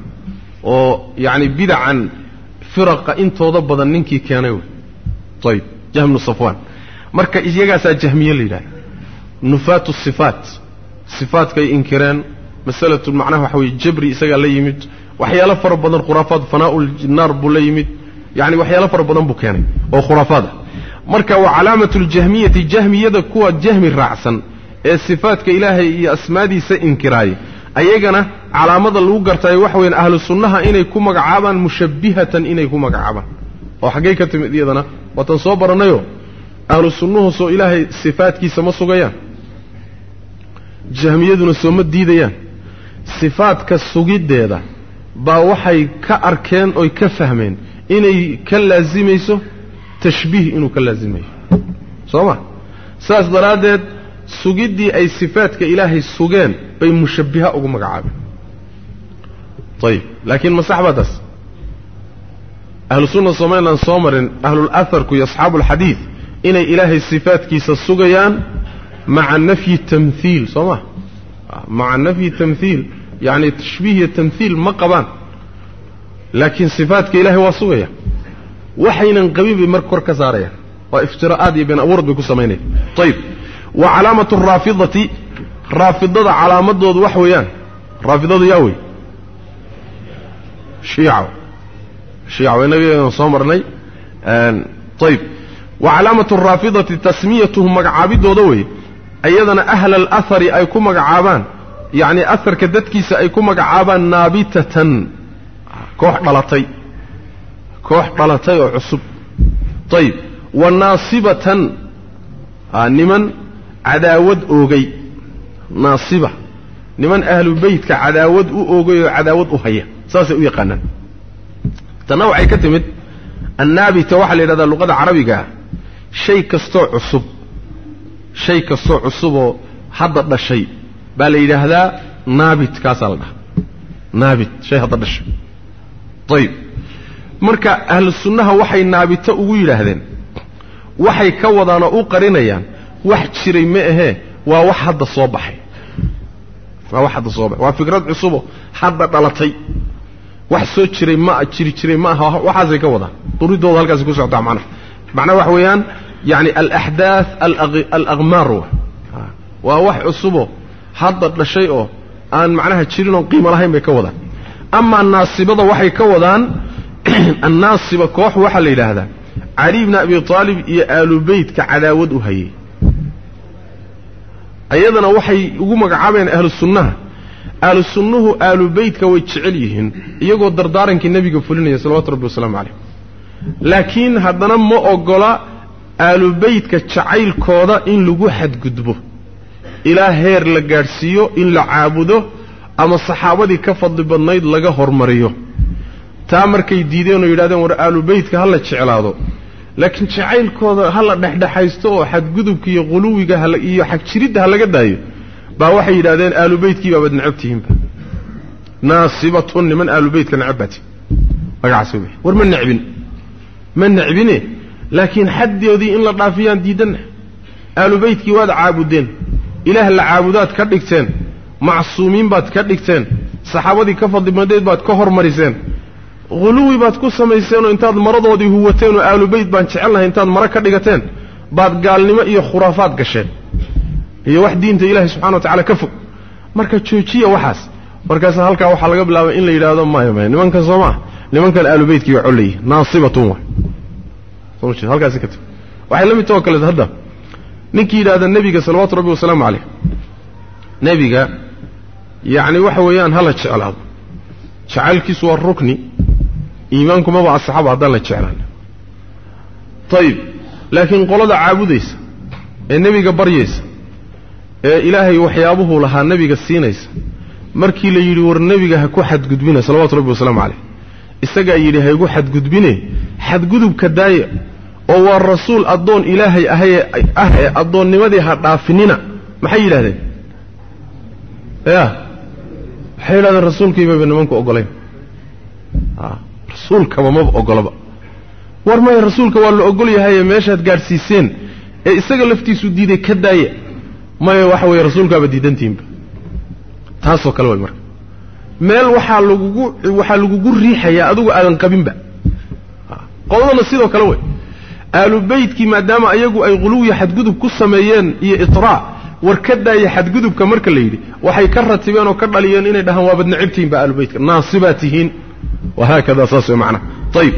oo yacni bidacan firaqa intooda badan ninkii keenay wey. Ayib jahm bnu safwaan marka iyagaasaa jahmiye la yidhahda nufaatu sifaat. Sifaatkay inkireen masalatu macnaha waxa weye jabri isagaa la yimid. Waxyaalo fara badan khuraafaad fanaa-ul naar buu la yimid. Yacni waxyaalo fara badan buu keenay oo khuraafaad ah. Marka wa calaamatu ljahmiyati jahmiyada kuwa jahmi raacsan ee sifaatka ilaahay iyo asmaadiisa inkiraaya ayagana calaamada lagu gartaayo waxa weyan ahlu sunnaha inay ku magacaabaan mushabbihatan inay ku magacaabaan. Oo xaggay ka timid iyadana waatan soo barannayo ahlu sunnuhu soo ilaahay sifaadkiisa ma sugayaan. Jahmiyaduna soo ma diidayaan. Sifaadka sugiddeeda baa waxay ka arkeen oy ka fahmeen inay ka laasimayso tashbiih inuu ka laasimayo. Soo ma? Saas daraaddeed sugiddii ay sifaadka ilaahay sugeen bay mushabbiha ugu magacaabeen. Ayib laakiin ma sax baa taas ahlu sunna somaylan soo marin ahlul aharku iyo asxaabu alxadiid inay ilaahay sifaadkiisa sugayaan maca nafyi tamhiil soo ma? Maca nafyi tamhiil yacni tashbiih iyo tamhiil ma qabaan. Laakiin sifaadka ilahay waa sugaya. Waxaynan qabin bay marka kor ka saarayaan. Waa iftiraa'aad iyo been abuurad bay ku samaynayaan ayib wa calaamatu araafidati raafidada calaamadoodu wax weeyaan. Raafidadu yaa wey. Shiica shiica inagaynu soo marnay. Ayib wa calaamatu araafidati tasmiyatuhum magacaabidooda wey. Iyadana ahla alahari ay ku magacaabaan. Yacni aharka dadkiisa ay ku magacaabaan naabitatan. Koox dhalatay. Koox dhalatay oo cusub. Ayib wa naasibatan. Niman cadaawad oogay naasiba. Niman ahlu beytka cadaawad u oogay oo cadaawad u haya saasay u yaqaanaan. Tanna waxay ka timid annaabita waxaa la yidhahdaa luqada carabigaa shay kastoo cusub shay kastoo cusuboo hadda dhashay baa la yidhaahdaa naabit kaasaa la dhahaa. Naabit shay hadda dhashay. Ayib marka ahlu sunnaha waxay naabito ugu yidhaahdeen waxay ka wadaanoo u qarinayaan wax jiray ma ahee waa wax hadda soo baxay. Waa wax hadda soo baxay. Waa fikrad cusubo hadda dhalatay. Wax soo jiray ma jiri jiray ma aha waxaasay ka wadaan. Duridooda halkaasi ku socotaa macnaha. Macnaha waxa weeyaan yani alaxdaath alaqmaar waa. Wax cusubo hadda dhashay oo aan macnaha jirin oo qiimo lahayn bay ka wadaan. Amaa naasibada waxay ka wadaan annaasiba koox waxaa la yidhaahdaa cali bni abi aalib iyo aalu beytka cadaawad u hayay ayadana waxay ugu magacaabayaan ahlu sunnaha ahlu sunnuhu aalu beytka way jecel yihiin iyagoo dardaarankii nebiga fulinaya salawatu rabbi wasalaamu calayh laakiin haddana ma ogola aalu beytka jacaylkooda in lagu xadgudbo. Ilaa heer la gaadhsiiyo in la caabudo ama saxaabadii ka fadli badnayd laga hormariyo. Taa markay diideen oo yidhahdeen war aalu beytka ha la jeclaado laakiin jacaylkooda ha la dhexdhexaysto oo xadgudubka iyo quluwiga iyo xagjiridda ha laga daayo baa waxay yidhahdeen aalu beytkii baabaad necab tihiinba. Naasibatun niman aalu beytka necab baati magacaas war ma necbin. Ma necbine laakiin xaddoodii in la dhaafiyaan diidanna. Aalu beytkii waad caabudeen. Ilaah la caabudaad ka dhigteen. Macsuumiin baad ka dhigteen. Saxaabadii ka fadlimadeed baad ka hormariseen huluwi baad ku samayseenoo intaad maradoodii huwateen oo aalu beyt baan jecelnahay intaad mare ka dhigateen baad gaalnimo iyo khuraafaad gasheen. Iyo wax diinta ilaahay subxana wa tacala ka fog. Marka joojiya waxaas markaas halkaa waxaa laga bilaabay in la yidhaahdo maya maya nimankan soo maa nimankan aalu beytkii waa colleyi naasibatun halkaasi ka tag. Waxay la mid taho kaleet hadda ninkii yidhahda nebiga salawaatu rabbi wasalaamu caleyh nebiga yacni waxa weeyaan hala jeclaado. Jacaylkiisu waa rukni iimaanku maba asaxaba haddaan la jeclaan. Ayib laakiin qolada caabudaysa ee nebiga baryaysa ee ilaahay waxyaabuhuu lahaa nebiga siinaysa markii la yidhi war nebiga ha ku xadgudbina salawatu rabbi wasalaamu caleyh isagaa yidhi ha igu xadgudbine xadgudubka daaya oo waa rasuul addoon ilaahay ahaye ah ee addoonnimadii ha dhaafinina. Maxay yidhahdeen ya waxay yidhahdeen rasuulkiibaba nimanku ogolayn rasuulkaba maba ogolaba war maya rasuulka waa la ogol yahaye meeshaad gaadhsiiseen ee isaga laftiisu diiday ka daaya maya waxa weeye rasuulkaaba diidantihinba taasoo kale way marka. Meel waxaa lagugu waxaa lagugu riixayaa adigu aadan qabinba. Qoladana sidoo kale wey aalu beytkii maadaama ayagu ay quluwiya xadgudub ku sameeyeen iyo iraa war ka daaya xadgudubka marka la yidhi waxay ka ratibeen oo ka dhaliyeen inay dhahaan waabad necibtihiin ba aalu beytka naasibaa tihiin wahaakada saas way macnaha ayib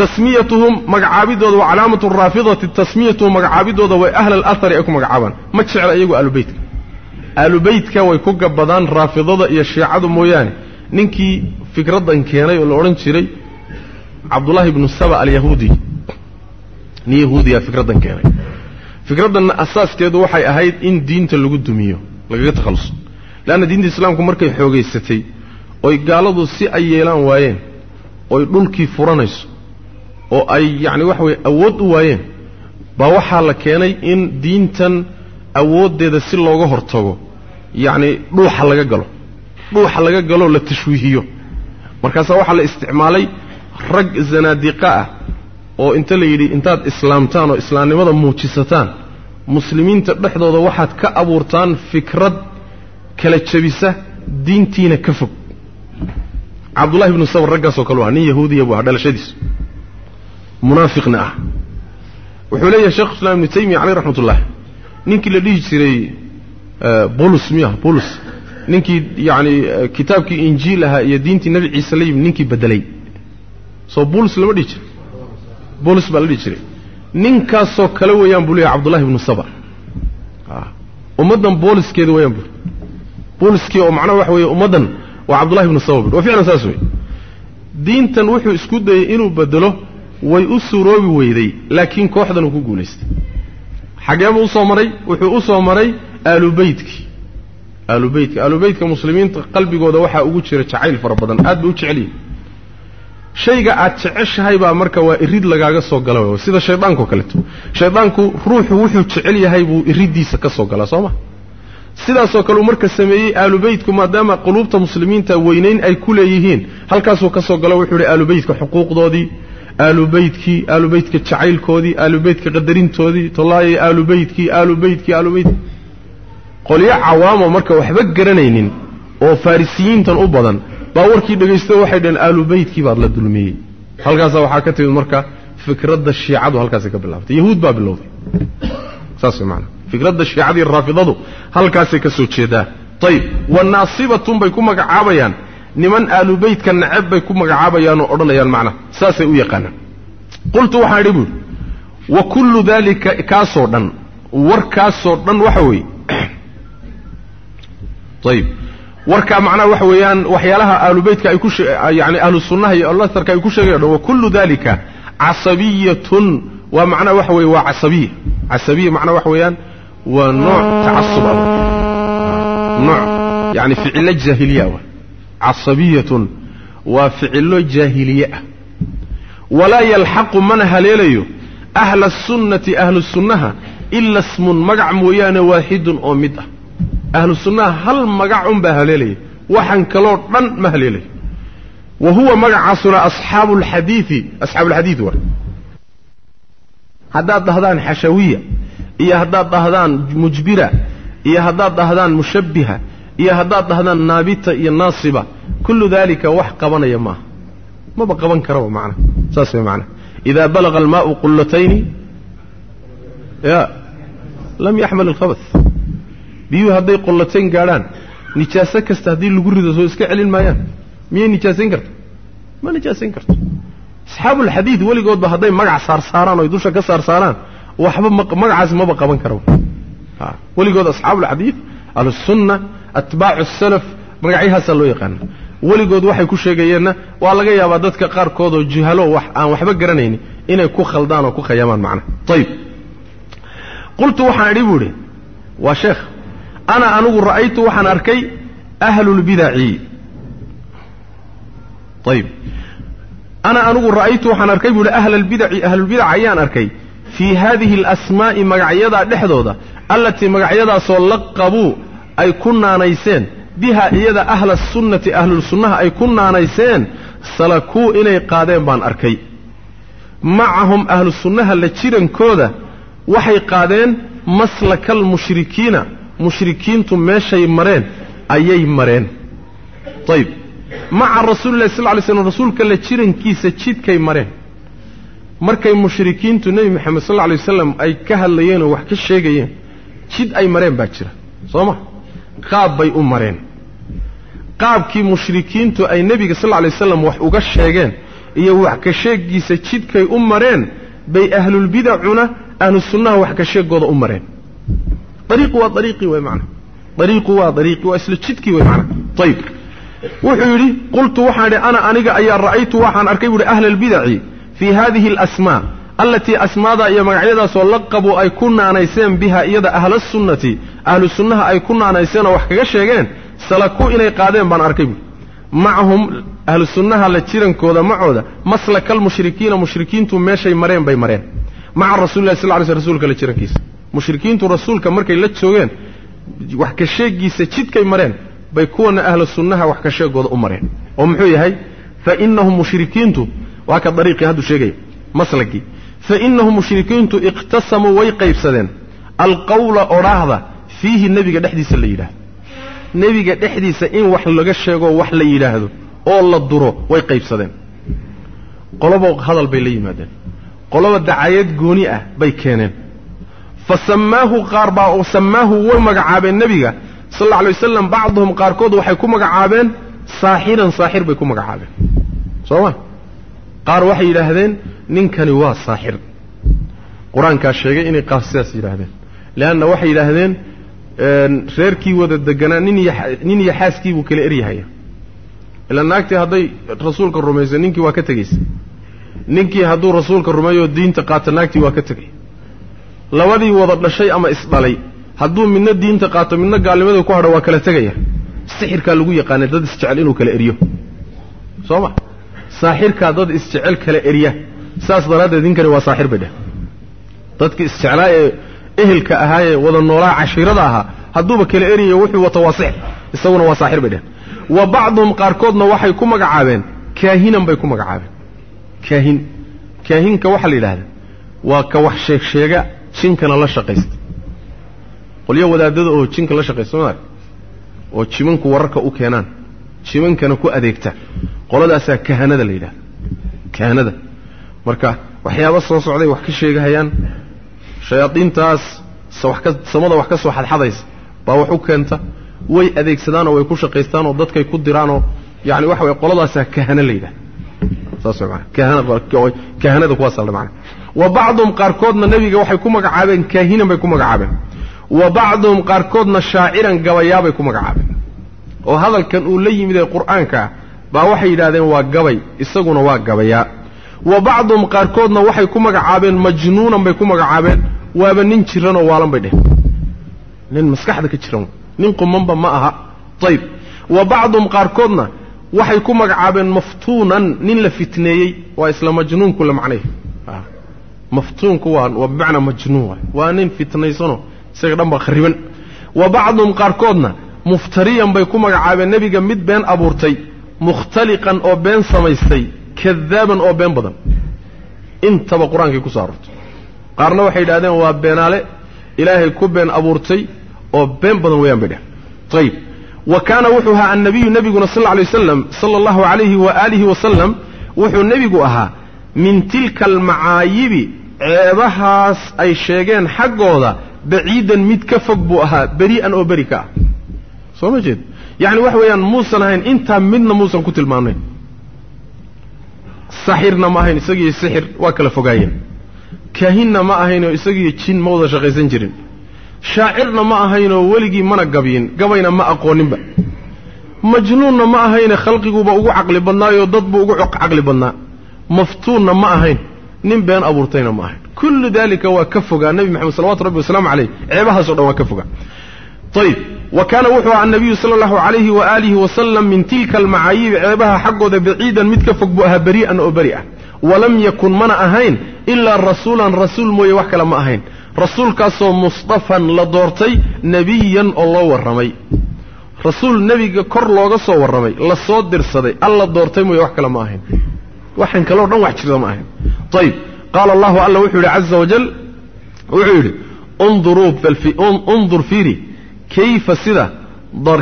tasmiyatuhum magacaabidooda wa calaamatu raafidati tasmiyatuhum magacaabidooda way ahla alahari ay ku magacaabaan ma jecla iyagu aalu beytka aalu beytka way ku gabadaan raafidada iyo shiicadu mooyaane ninkii fikraddan keenay oo la odhan jiray cabdullaahi ibnu saba alyahuudi nin yahuudiyaa fikraddan keenay fikraddanna asaaskeedu waxay ahayd in diinta lagu dumiyo lagaga takhalluso leanna diinta islaamku markay xoogaysatay oy gaaladu si ay yeelaan waayeen oy dhulkii furanayso oo ay yacni waxa weye awood u waayeen baa waxaa la keenay in diintan awooddeeda si looga hortago yacni dhuuxa laga galo. Dhuuxa laga galoo la tashwiihiyo. Markaasaa waxaa la isticmaalay rag zanaadiqa ah oo inta la yidhi intaad islaamtaan oo islaamnimada muujisataan muslimiinta dhexdooda waxaad ka abuurtaan fikrad kala jebisa diintiina ka fog cabdullahi ibnu sabr raggaasoo kale ah nin yahuudiya buu ahaa dhalashadiisu munaafiqna ah. Wuxuu leeyahay sheekhu islam ibnu taymiya caleyh raxmat ninkii la dhihi jiray bulus miya bulus ninkii yacani kitaabkii injiil ahaa iyo diintii nebi ciise la yimid ninkii bedelay. Soo bulus lama dhihi jiray. Bulus baa la dhihi jiray. Ninkaasoo kale weeyaan buu leeyahay cabdullahi ibnu saba ummaddan booliskeeda weeyaan buu. Booliskii oo macnaha waxa weeye ummaddan waa cabdullahi ibnu saba bui waa ficlan saas wey diintan wuxuu isku dayey inuu bedelo way u suroobi weyday laakiin kooxdan uu ku guulaystay xageebuu u soo maray? Wuxuu u soo maray aalubeytkii aalubeytka aalubeytka muslimiinta qalbigooda waxaa ugu jira jacayl fara badan. Aad bay u jecel yihiin shayga aad jeceshahay baa marka waa irid lagaaga soo gala sida shaydaanko kaleeto. Shaydaanku ruuxu wuxuu jecel yahay buu iriddiisa ka soo galaa soo ma sidaasoo kale uu marka sameeyey aalubeytku maadaama quluubta muslimiinta weynayn ay ku leeyihiin halkaasuu ka soo galo wuxuu ihi aalubeytka xuquuqdoodii aalubeytkii aalubeytka jacaylkoodii aalubeytka qadarintoodii tolaaye aalubeytkii aalubeytkii aalubeytkii qolyo cawaamo marka waxba garanaynin oo farisiyiintan u badan baa warkii dhegaysto waxay dhaheen aalubeytkii baad la dulmiyey. Halkaasaa waxaa ka timid marka fikradda shiicadu halkaasay ka bilaabtay yahuud baa bilowday. Saas way fikradda shiicadii raafidadu halkaasay ka soo jeedaa ayib wa naasibatun bay ku magacaabayaan. Niman aalubeytka naceb bay ku magacaabayaan oo odhanayaan macnaha saasay u yaqaanaan. Qultu waxaan idhi buuri wa kullu daalika kaasoo dhan warkaasoo dhan waxa weeye. Ayib warkaa macnaha waxa weeyaan waxyaalaha aalubeytka ay ku yani ahlu iyo alasarka ay ku sheegayan wa kullu dalika casabiyatun waa macnaha waxa weye waa casabiya casabiya macnaha waxa weeyaan waa nooc tacasub ah. Nooc yani ficilo jaahiliya wa casabiyatun waa ficilo jaahiliye ah. Walaa yalxaqu mana haleelayo ahla sunnati ahlu sunnaha ila smun magac mooyaane waaxidun oo mid ah. Ahlu sunnaha hal magacun baa haleelaya waxaan kaloo dhan ma haleelayo. Wa huwa magacaasuna asxaabu lxadiidi asxaabuulxadiid waa. Haddaad dhahdaan xashawiya iyo haddaad dhahdaan mujbira iyo haddaad dhahdaan mushabbiha iyo haddaad dhahdaan naabita iyo naasiba kullu daalika wax qabanaya maaha. Maba qaban karaba macnaha saas way macnaha idaa balaga almaau qullatayni ya lam yaxmal alkhabath. Biyuhu hadday qollatayn gaadhaan nijaaso kasta haddii lagu rido soo iska celin maayaan miyay nijaasayn karta ma nijaasayn karto. Asxaabuulxadiid weligoodba hadday magac saarsaaraan oy dusha ka saarsaaraan waxba magacaasi maba qaban kara weligood asxaabuulxadiid ahlusunna atbaacu salaf magacyahaasaa loo yaqaana weligood waxay ku sheegayeenna waa laga yaabaa dadka qaarkoodoo juhalo wax aan waxba garanayni inay ku khaldaan oo ku khayaamaan macnaha ayib qultu waxaan idhi buu idhi waa sheekh ana anigu ra'aytu waxaan arkay ahlulbidaci ayib ana anigu ra'aytu waxaan arkay buu ihi ahla albidaci ahlulbidac ayaan arkay في هذه الأسماء مرعيضة لحدودة التي مرعيضة صلقبوا أي كنا نيسين. بها إيضا أهل السنة أهل السنة أي كنا نيسين. سلكوا إلي قادين بان أركي. معهم أهل السنة اللي تشيرن كودة. وحي قادين مسلك المشركين. مشركين تماشي مرين. أي مرين. طيب. مع الرسول الله صلى الله عليه وسلم رسول كالتشيرن كيسة تشيد كي مرين. Markay mushrikiintu nebi moxamed sal lla lay wasalam ay ka hadlayeen oo wax ka sheegayeen jid ay mareen baa jira. Soo ma? Qaab bay u mareen. Qaabkii mushrikiintu ay nebiga sal lla lay waslam wax uga sheegeen iyo wax ka sheegiisa jidkay u mareen bay ahlulbidacuna ahlu sunnaha wax ka sheegooda u mareen. Dariiqu waa dariiqii wey macana dariiqu waa dariiqii waa isla jidkii wey macana ayib wuxuu yidhi qultu waxaan idhi ana aniga ayaa ra'aytu waxaan arkay buuhi ahla albidaci fii hadihi alasmaa allatii asmaada iyo magacyadaasoo laqabuu ay ku naanayseen biha iyada ahla sunnati ahlu sunnaha ay ku naanayseen oo wax kaga sheegeen salaku inay qaadeen baan arkay buui. Macahum ahlu sunnaha la jirankooda macooda maslakalmushrikiina mushrikiintu meeshay mareen bay mareen. Maca rasulillahi sal ly sl rsulka la jirankiisa. Mushrikiintu rasuulka markay la joogeen wax ka sheegiisa jidkay mareen bay kuwana ahlu sunnaha wax ka sheegooda u mareen. Oo muxuu yahay? Fa inahum mushrikiintu waa ka dariiqii hadduu sheegaya maslagii fa inahum mushrikiintu iqtasamuu way qaybsadeen. Alqawla odhaahda fiihi nebiga dhexdiisa la yidhaahdo. Nebiga dhexdiisa in wax laga sheego wax la yidhaahdo oo la duro way qaybsadeen. Qolobo hadal bay la yimaadeen. Qoloba dacayad gooni ah bay keeneen. Fa sammaahu qaar baa oo sammaahu way magacaabeen nebiga. Sal alla alay wasalam bacduhum qaarkood waxay ku magacaabeen saaxiran saaxir bay ku magacaabeen. Soo ma qaar waxay yidhaahdeen ninkani waa saaxir. Qur'aankaa sheegay inay qaar sidaas yidhaahdeen. Leanna waxay yidhaahdeen reerkii wada deganaa nin nin iyo xaaskii buu kala eryahaya ilaa naagtii hadday rasuulka rumayso ninkii waa ka tegaysa ninkii hadduu rasuulka rumeeyo diinta qaato naagtii waa ka tegay. Labadii wada dhashay ama isdhalay hadduu midna diinta qaato midna gaalnimada ku hadho waa kala tegaya. Sixirkaa lagu yaqaanay dad isjecel inuu kala eriyo. Soo ma saaxirkaa dad isjecel kala erya saas daraaddeed ninkani waa saaxir bay dheh. Dadkii isjeclaa ee ehelka ahaa ee wada noolaa cashiirada ahaa hadduuba kala eryayo wuxuu wato waa sixir isaguna waa saaxir bay dheh. Wa bacduhum qaarkoodna waxay ku magacaabeen kaahinan bay ku magacaabeen. Kaahin. Kaahinka waxaa la yidhahdaa waa ka wax sheeg sheega jinkana la shaqaysta. Qolyo wadaadada oo jinka la shaqaysta ma oo jimanku wararka u keenaan jimankana ku adeegta. Qoladaasaa kahanada la yidhahda kahanada. Marka waxyaaba soo socday wax ka sheegahayaan. Shayaadiintaas samada wax ka soo xadxadaysa. Baa wax u keenta way adeegsadaanoo way ku shaqaystaanoo dadkay ku diraanoo yani waxa weye qoladaasaa kahana la yidhahda saas way maana kahana kahanada kuwaasa wa bacduhum qaarkoodna nebiga waxay ku magacaabeen kaahinan bay ku magacaabeen. Wa bacduhum qaarkoodna shaaciran gabayaabay ku magacaabeen oo hadalkan uu la yimid ee qur'aanka baa waxay yidhahdeen waa gabay isaguna waa gabayaa. Wa bacduhum qaarkoodna waxay ku magacaabeen majnuunan bay ku magacaabeen waaba nin jiranoo waalan bay dheheen. Nin maskaxda ka jiran nin qumanba ma aha. Ayib wa bacduhum qaarkoodna waxay ku magacaabeen maftuunan nin la fitneeyey waa isla majnuunku la macnay. Maftuunku waa waa bimacnaa majnuun waay. Waa nin fitnaysanoo isaga dhan ba khariban. Wa bacduhum qaarkoodna muftariyan bay ku magacaabeen nebiga mid been abuurtay mukhtaliqan oo been samaystay kadaaban oo been badan. Intaba qur'aankay ku soo aroortay qaarna waxay yidhahdeen waa beenaale ilaahay ku been abuurtay oo been badan weeyaan bay dheh ayib wa kaana wuxuu ahaa annabiyu nebiguna sal alay wasalam sala allahu calayhi wa aalihi wasalam wuxuu nebigu ahaa min tilka almacaayibi ceebahaas ay sheegeen xaggooda baciidan mid ka fog buu ahaa beri'an oo beri ka ah soo ma jeed? Yacni waxa weeyaan muusan ahayn intaa midna muusan ku tilmaamnayn saxirna ma ahayn isagiiyo sixir waa kala fogaayeen. Kaahinna ma ahaynoo isagiiyo jin ma wada shaqaysan jirin. Shaacirna ma ahaynoo weligii mana gabyin gabayna ma aqooninba. Majnuunna ma ahayne khalqiguuba ugu caqli badnaayoo dad buu ugu caqli badnaa. Maftuunna ma ahayn nin been abuurtayna ma ahayn. Kullu dalika waa ka fogaa. Nebi maxamed salawatu rabbi wasalaamu caleyh ceebahaaso dhan waa ka fogaa. Ayib wa kaana wuxuu aha anabiyu sala allahu calayhi wa aalihi wasalam min tilka almacaayibi ceebaha xaggooda baciidan mid ka fog buu ahaa beri'an oo beri ah. Walam yakun mana ahayn ilaa rasuulan rasuul mooye wax kale ma ahayn. Rasuulkaasoo mustafan la doortay nebiyan oo loo warramay. Rasuul nebiga kor looga soo warramay la soo dirsaday alla doortay mooye wax kale ma ahayn. Waxaan kaloo dhan wax jirta ma ahayn. Ayib qaala allahu alla wuxuu yidhi caza wajal wuxuu yidhi undur fiiri kayfa sida?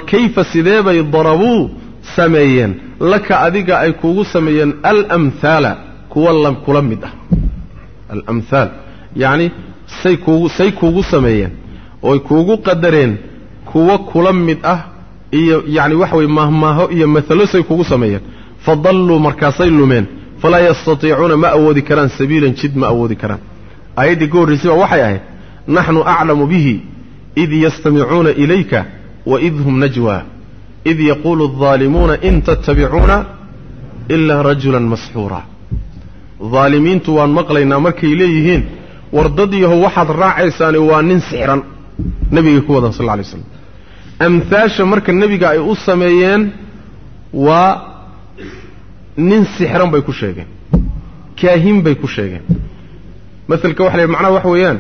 Kayfa sidee bay darabuu sameeyeen? Laka adiga ay kuugu sameeyeen alamhaala kuwa kula mid ah. Alamhaal yacni say kuugu say kuugu sameeyeen ooy kuugu qadareen kuwa kula mid ah iyo yacni waxa weye mahmaaho iyo maalo say kuugu sameeyeen. Fadalluu markaasay lumeen falaa yastatiicuuna ma awoodi karaan sabiilan jid ma awoodi karaan. Aayaddii ka horraysay waxay ahayd naxnu aclamu bihi id yastamicuuna ilayka waid hum najwaa id yaquulu aldaalimuuna in tattabicuuna ilaa rajulan masxuura daalimiintu waan maqlaynaa markay leeyihiin war dad yahow waxaad raacaysaani waa nin sixran nebigay ku wadan sal lla alay slam amhaasha marka nebiga ay u sameeyeen waa nin sixran bay ku sheegeen kaahin bay ku sheegeen maselka waxa la macnaha waxa weeyaan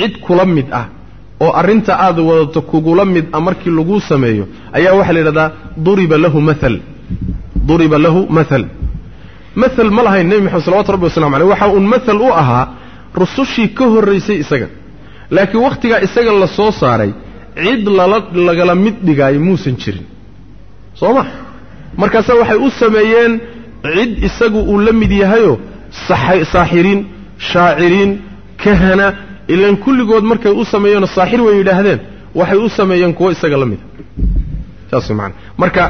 cid kula mid ah oo arrinta aad wadato kugula mid ah markii laguu sameeyo ayaa waxaa la yidhahdaa duriba lahu maal duriba lahu maal maal ma lahayn nebi maxamed salawatu rabbi wasalamu aleyh waxa uun maal u ahaa rusushii ka horraysay isaga. Laakiin wakhtigaa isaga la soo saaray cid lala lagala mid dhigaayo muusan jirin. Soo ma? Markaase waxay u sameeyeen cid isagu uu la mid yahayoo saaxiriin shaaciriin kahana ilaan kulligood markay u sameeyeen saaxir way yidhaahdeen waxay u sameeyeen kuwo isaga la mida saas man marka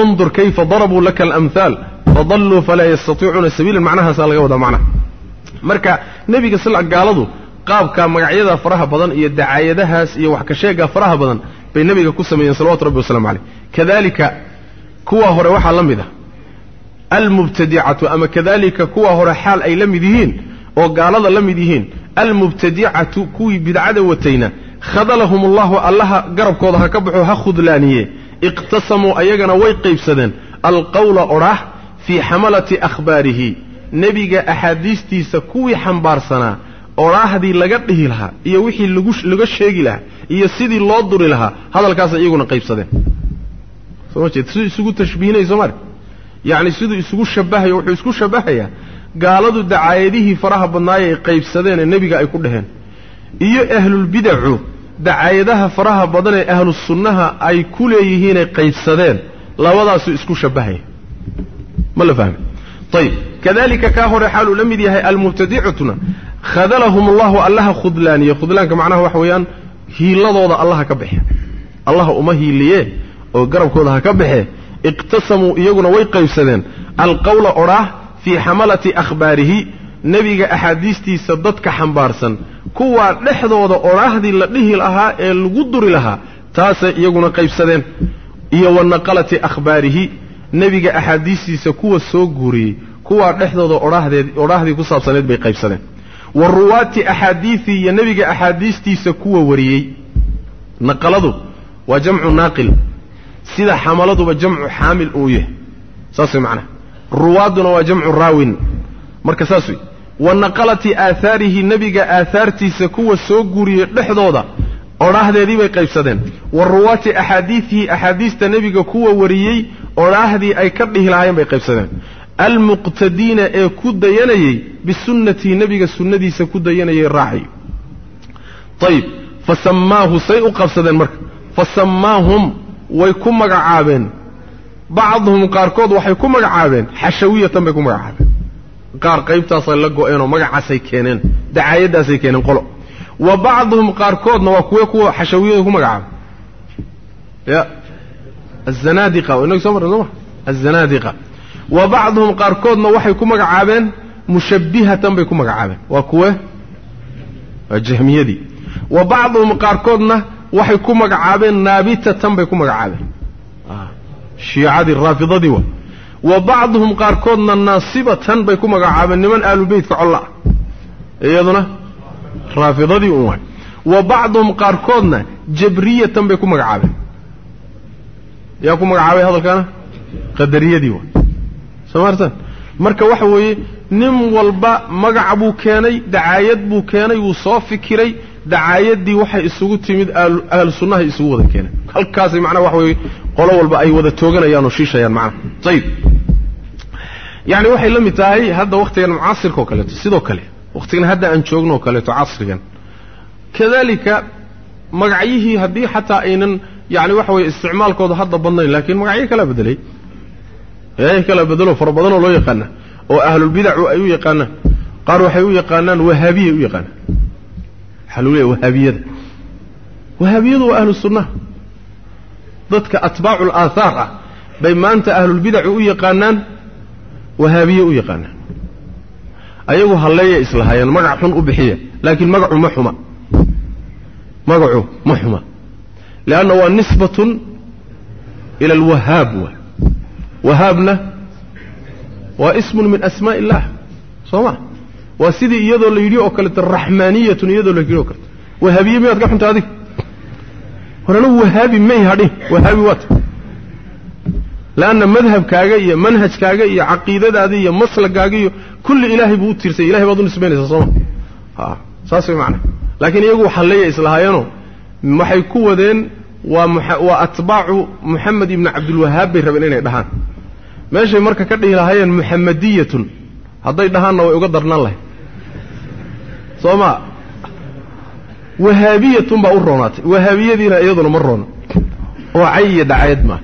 undur kayfa darabuu laka alamhaal fadalluu falaa yastatiicuuna sabiilan macnahaasaa laga wadaa macnaha. Marka nebiga sal gaaladu qaabka magacyada faraha badan iyo dacaayadahaas iyo wax ka sheega faraha badan bay nebiga ku sameeyeen salawatu rabbi waslamu caleyh kadalika kuwa hore waxaa la mid ah almubtadicatu ama kadalika kuwa hore xaal ay la mid yihiin oo gaalada la mid yihiin almubtadicatu kuwii bidcada watayna khadalahum allahu allaha garabkooda ha ka baxo ha khudlaaniye. Iqtasamuu ayagana way qaybsadeen. Alqawla odhaah fii xamalati akhbaarihi. Nebiga axaadiistiisa kuwii xambaarsanaa odhaahdii laga dhihi lahaa iyo wixii laga sheegi lahaa iyo sidii loo duri lahaa hadalkaasay iyaguna qaybsadeen. Soo ma jeed siduu isugu tashbihinaya soo mari yacni siduu isugu shabahayo wuxuu isku shabahayaa gaaladu dacaayadihii faraha badnaayay ay qaybsadeen ee nebiga ay ku dhaheen. Iyo ahlulbidacu dacaayadaha faraha badan ee ahlu sunnaha ay ku leeyihiinay qaybsadeen labadaasuu isku shabahaya ma la fahmi? Ayib kadalika kaa hore xaaluu la mid yahay almubtadicatuna khadalahum allahu allaha khudlaaniye khudlaanka macnaha waxa weeyaan hiiladooda allaha ka baxe allaha uma hiiliye oo garabkooda ha ka baxe iqtasamuu iyaguna way qaybsadeen. Alqawla odhaah fii xamalati akhbaarihi nebiga axaadiistiisa dadka xambaarsan kuwaa dhexdooda odhaahdii la dhihi lahaa ee lagu duri lahaa taasay iyaguna qaybsadeen. Iyo wa naqalati akhbaarihi nebiga axaadiistiisa kuwa soo guuriyey kuwaa dhexdooda odhaahdii ku saabsaneed bay qaybsadeen. Wa ruwaati axaadiisii iyo nebiga axaadiistiisa kuwa wariyey. Naqaladu waa jamcu naaqil sida xamaladuba jamcu xaamil uu yahay saas way macnaha ruwaadduna waa jamcu raawin. Marka saas wey wa naqalati aahaarihi nebiga aahaartiisa kuwa soo guuriyey dhexdooda odhaahdeedii bay qaybsadeen. Wa ruwaati axaadiidihi axaadiista nebiga kuwa wariyey odhaahdii ay ka dhihi lahaayeen bay qaybsadeen. Almuqtadiina ee ku dayanayey bisunnatii nebiga sunnadiisa ku dayanayay raacay. Ayib fa sammaahu say u qabsadeen marka. Fa sammaahum way ku magacaabeen bacduhum qaarkood waxay ku magacaabeen xashawiyatan bay ku magacaabeen. Qaar qaybtaasay la go-eenoo magacaasay keeneen dacaayadaasay keeneen qolo. Wa bacduhum qaarkoodna waa kuwe kuwa xashawiyada ku magacaaba ya azanaadiqa inagi soo marna soo ma? Azanaadiqa wa bacduhum qaarkoodna waxay ku magacaabeen mushabbihatan bay ku magacaabeen. Waa kuwe? Waa jahmiyadii wa bacduhum qaarkoodna waxay ku magacaabeen naabitatan bay ku magacaabeen shiicadii raafidadii wa. Wa bacduhum qaarkoodna naasibatan bay ku magacaabeen niman aalubeytka colla ah. Iyaduna raafidadii un waay. Wa bacduhum qaarkoodna jabriyatan bay ku magacaabeen. Yaa ku magacaabay hadalkaana? Qadariyadii waay soo maartan marka waxa weeye nin walba magac buu keenay dacaayad buu keenay wuu soo fikiray dacaayadii waxay isugu timid ahlu sunnahay isugu wada keeneen. Halkaasay macnaha waxa weeye qolo walba ay wada tooganayaan oo shiishayaan macnaha. Ayib yacni waxay la mid tahay hadda wakhtigan mucaasirka oo kaleeto sidoo kale wakhtigan hadda aan joogno oo kaleeto casrigan. Kadalika magacyihii haddii xataa aynan yani waxa weye isticmaalkooda hadda badnayn laakiin magacyo kala bedelay. Magacyo kala bedelo fara badanoo loo yaqaana oo ahlulbidacu ay u yaqaanaan qaar waxay u yaqaanaan wahaabiyay u yaqaanaan waxaa lagu leeya wahaabiyada wahaabiyadu waa ahlu sunnaha dadka atbaacu alaahaar ah bay maanta ahlulbidacu u yaqaanaan wahaabiye u yaqaanaan. Ayagu halleeya islahaayeen magac xun u bixiya laakiin magacu ma xuma. Magacu ma xuma. Leanna waa nisbatun ila alwahaab wa. Wahaabna waa ismun min asmaaءi illah soo ma waa sidii iyadoo la yidhi oo kaleeto raxmaaniyatun iyadoo la yidhi oo kaleeto wahaabiye miyaad ka xunta adig? War wahaabi may hadhin wahaabi waata leanna madhabkaaga iyo manhajkaaga iyo caqiidadaada iyo maslagaaga iyo kulli ilaahay buu u tiirsay. Ilahay baad u nisbaynaysaa sooma a saas way macana laakiin iyagu waxalleeya islahaayeenoo waxay ku wadeen waa waa atbaacu moxamed ibni cabdilwahaab bay rabeen inay dhahaan. Meeshay marka ka dhihi lahaayeen muxamadiyatun hadday dhahaanna way uga darnaan lahayd soo ma wahaabiyatun baa u roonaatay. Wahaabiyadiina iyaduna ma roona oo cay iyo dhacayad maaha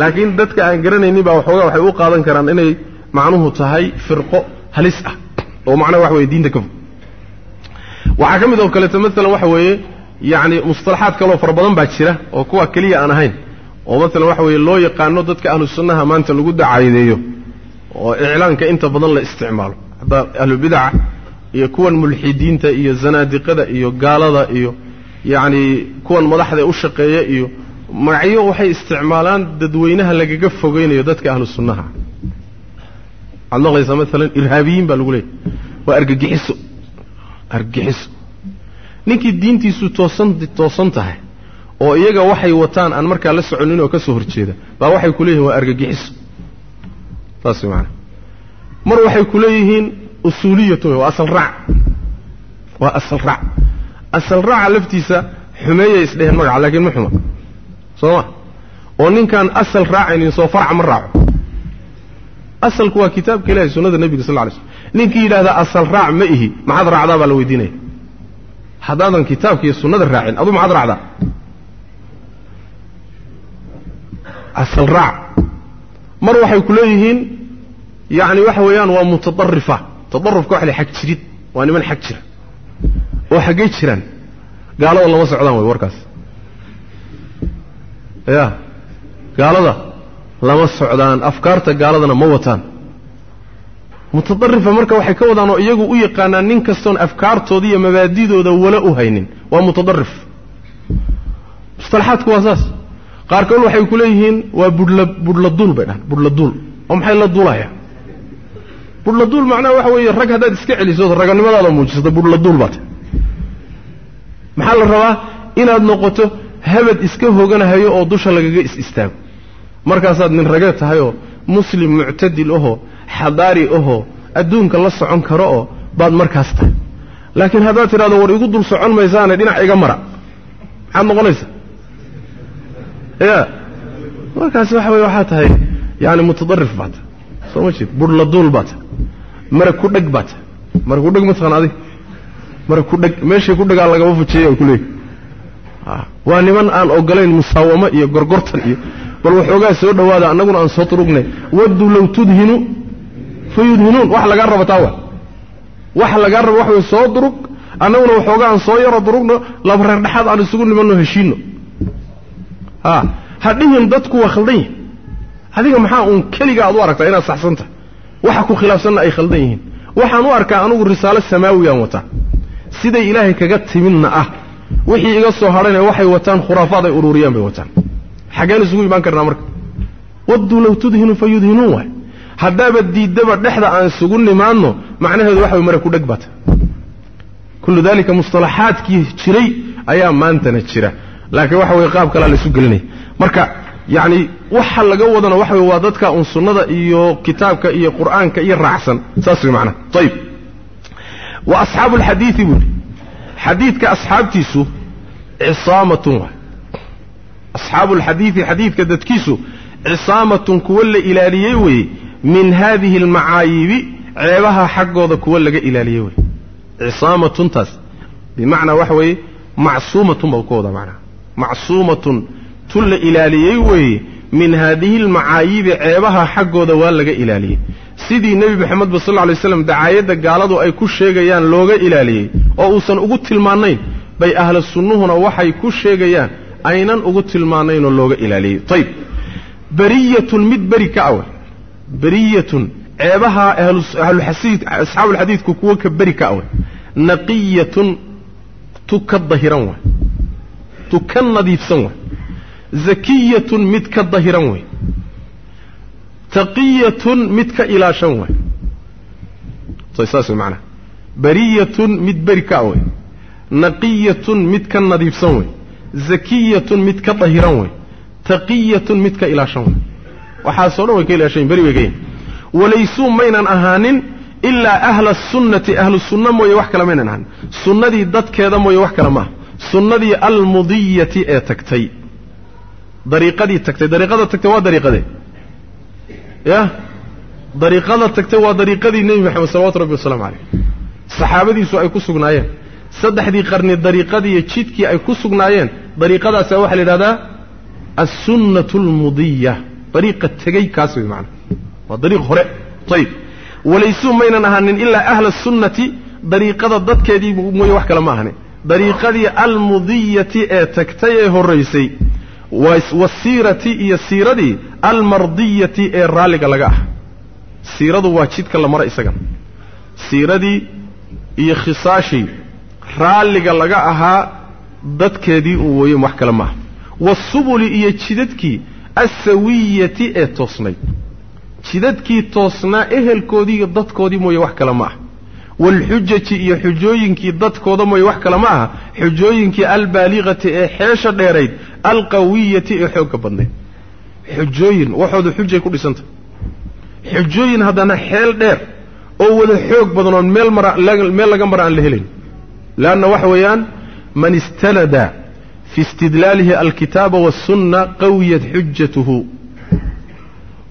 laakiin dadka aan garanaynin baa waxoogaa waxay u qaadan karaan inay macnuhu tahay firqo halis ah. Oo macnaha waxa weye diinta ka fog. Waxaa ka mid oo kaleeto maalan waxa weeye yacni mustalaxaad kaloo fara badan baa jira oo kuwa keliya aan ahayn. Oo maalan waxa weeye loo yaqaano dadka ahlu sunnaha maanta lagu dacaayadeeyo oo iclaanka inta badan la isticmaalo. Hadda ahlubidaca iyo kuwan mulxidiinta iyo zanaadiqada iyo gaalada iyo yacni kuwan madaxda u shaqeeya iyo magacyo waxay isticmaalaan dadweynaha lagaga fogeynayo dadka ahlu sunnaha. Waxaad maqlaysaa maalan irhaabiyiin baa lagu leeyahy waa argagixiso. Argagixiso. Ninkii diintiisu toosan toosan tahay oo iyaga waxay wataan aan markaa la soconin oo ka soo horjeeda baa waxay ku waa argagixiso. Saas maana mar waxay ku usuuliyatu waa asal raac. Waa asal raac. Asal raaca laftiisa xumeeyay isdheheen magaca laakiin ma xuma. Soo ma? Oo ninkaan asal raacaynin soo farca ma raaco. Asalku waa kitaabka ilahi sunnada nebiga sal ly slm ninkii yidhahdaa asal raac ma ihi maxaad raacdaa baa la weydiinaya. Haddaadan kitaabka iyo sunnada raacin aduu maxaad raacdaa? Asal raac. Mar waxay ku leeyihiin yacni waxa weeyaan waa mutadarrifa tadarufka waxa la xag jirid waa niman xag jira oo xaggay jiraan gaalada lama socdaan way warkaas. Ya gaalada lama socdaan afkaarta gaaladana ma wataan. Mutadarifa marka waxay ka wadaan oo iyagu u yaqaanaan nin kastoon afkaartooda iyo mabaadidooda wala u haynin waa mutadarif mustalaxaadku waa saas. Qaarkood waxay ku leeyihiin waa budhla duul bay dhahan budhla duul. Oo maxay la duulaya budhla duul macnaha waxa weeye rag haddaad iska celiso raganimadaada muujisato budhla duul baata maxaa la rabaa? Inaad noqoto habad iska hoganahayo oo dusha lagaga is istaago. Markaasaad nin ragee tahay oo muslim muctadil ahoo xadaari ahoo adduunka la socon karo oo baad markaas tahay. Laakiin haddaad tidhahdo war igu dul socon maysaane dhinac iga mara. Maxaad noqonaysa ya markaas waxa weye waxaa tahay yaani mutadarif baa tahay soo ma jeed budhla duul baa tahay mara ku dheg baa tahay mara ku dheg mataqan adig mara ku dheg meeshay ku dhegaa lagama fujeeya oo kuleeyahy waa niman aan ogolayn musaawamo iyo gorgortan iyo bal waxoogaa soo dhowaada annaguna aan soo turugnay. Wadduu low tudhinu fa yudhinuun wax lagaa raba taa wa wax lagaa raba way soo durug annaguna waxoogaa aan soo yaro durugno laba reer dhexaad aan isugu nimanno heshiinno. Ha ha dhihin dadku waa khaldan adiga maxaa uun keliga aad u aragtaa inaad saxsan tahay waxa ku khilaafsanna ay khaldan yihiin. Waxaan u arkaa anugu risaalo samaawigaan wataa siday ilaahay kaga timidna ah. Wixii iga soo hadhayna waxay wataan khuraafaad ay ururiyaan bay wataan. Xaggeen isugu imaan karnaa marka. Wadduu low tudhinu fa yudhinuun waay. Haddaaba diiddaba dhexda aan isugu nimaadno macnaheedu waxa way mara ku dheg baata kullu dalika mustalaxaadkii jiray ayaa maantana jira. Laakiin waxa weye qaab kalea la isu gelinaya marka yacni waxa laga wadana waxa wey waa dadka un sunnada iyo kitaabka iyo qur'aanka iyo raacsan. Saas way macnaha ayib wa asxaabu alxadiidi buuhi xadiidka asxaabtiisu cisaamatun waay. Asxaabu alxadiidi xadiidka dadkiisu cisaamatun kuwa la ilaaliyey weeye min haadihi almacaayibi ceebaha xaggooda kuwa laga ilaaliyey weye cisaamatun-taas bimacnaa waxa weeye macsuumatun baa ka wadaa macnaha macsuumatun tun la ilaaliyey weeye min haadihi almacaayibi ceebaha xaggooda waa laga ilaaliyey. Sidii nebi moxamedba sal lla alay slam dacaayadda gaaladu ay ku sheegayaan looga ilaaliyey oo uusan ugu tilmaanayn bay ahlu sunnuhuna waxay ku sheegayaan aynan ugu tilmaanaynoo looga ilaaliyey. Ayib beriyatun mid beri ka awe beriyatun ceebaha ahluxasiid asxaabuulxadiidku kuwa ka beri ka awe naqiyatun tu ka dahiran waay tu ka nadiifsan waay zakiyatun mid ka dahiran way. Taqiyatun mid ka ilaashan saas way macanaha bariyatun mid beri ka way. Naqiyatun mid ka nadiifsan way. Zakiyatun mid ka dahiran way. Taqiyatun mid ka ilaashan way. Waxaasoo dhan way ka ilaashan beri way ka yihiin walaysuu maynan ahaanin ilaa ahla sunnati ahlu sunna mooye wax kale maynan ahaanin sunnadii dadkeeda mooye wax kale maaha. Sunnadii almudiyati ee tagtay dariiqadii tagtay. Dariiqada tagtay waa dariiqadee ya? Dariiqada tagtay waa dariiqadii nebi maxamed salawatu rabbi wasalaamu caleyh saxaabadiisu ay ku sugnaayeen. Saddexdii qarni dariiqadiiyo jidkii ay ku sugnaayeen. Dariiqadaasa waxaa la yidhahdaa assunnatu almudiya dariiqa tegey kaas wey macanaa waa dariiq hore. Ayib walaysuu maynan ahaanin ilaa ahla sunnati. Dariiqada dadkeedii mooye wax kale ma ahne dariiqadii almudiyati ee tagtay ee horraysay wasiirati iyo siiradii almardiyati ee raalliga laga ah. Siiradu waa jidka la mara isagan siiradii iyo khisaashii raalliga laga ahaa dadkeedii uu weeye wax kale maaha wasubuli iyo jidadkii assawiyati ee toosnayd jidadkii toosnaa ehelkoodii iyo dadkoodii mooye wax kale ma ah waalxujaji iyo xujooyinkii dadkooda mooye wax kale ma aha xujooyinkii albaaligati ee xeesha dheerayd القوية الحوكة بني حجين وحد حجين كل سنة حجين هذا نحيل دير أول حوك بدنا ميل مرا ميل جمبر عن لهلين لأن وحويان من استند في استدلاله الكتاب والسنة قوية حجته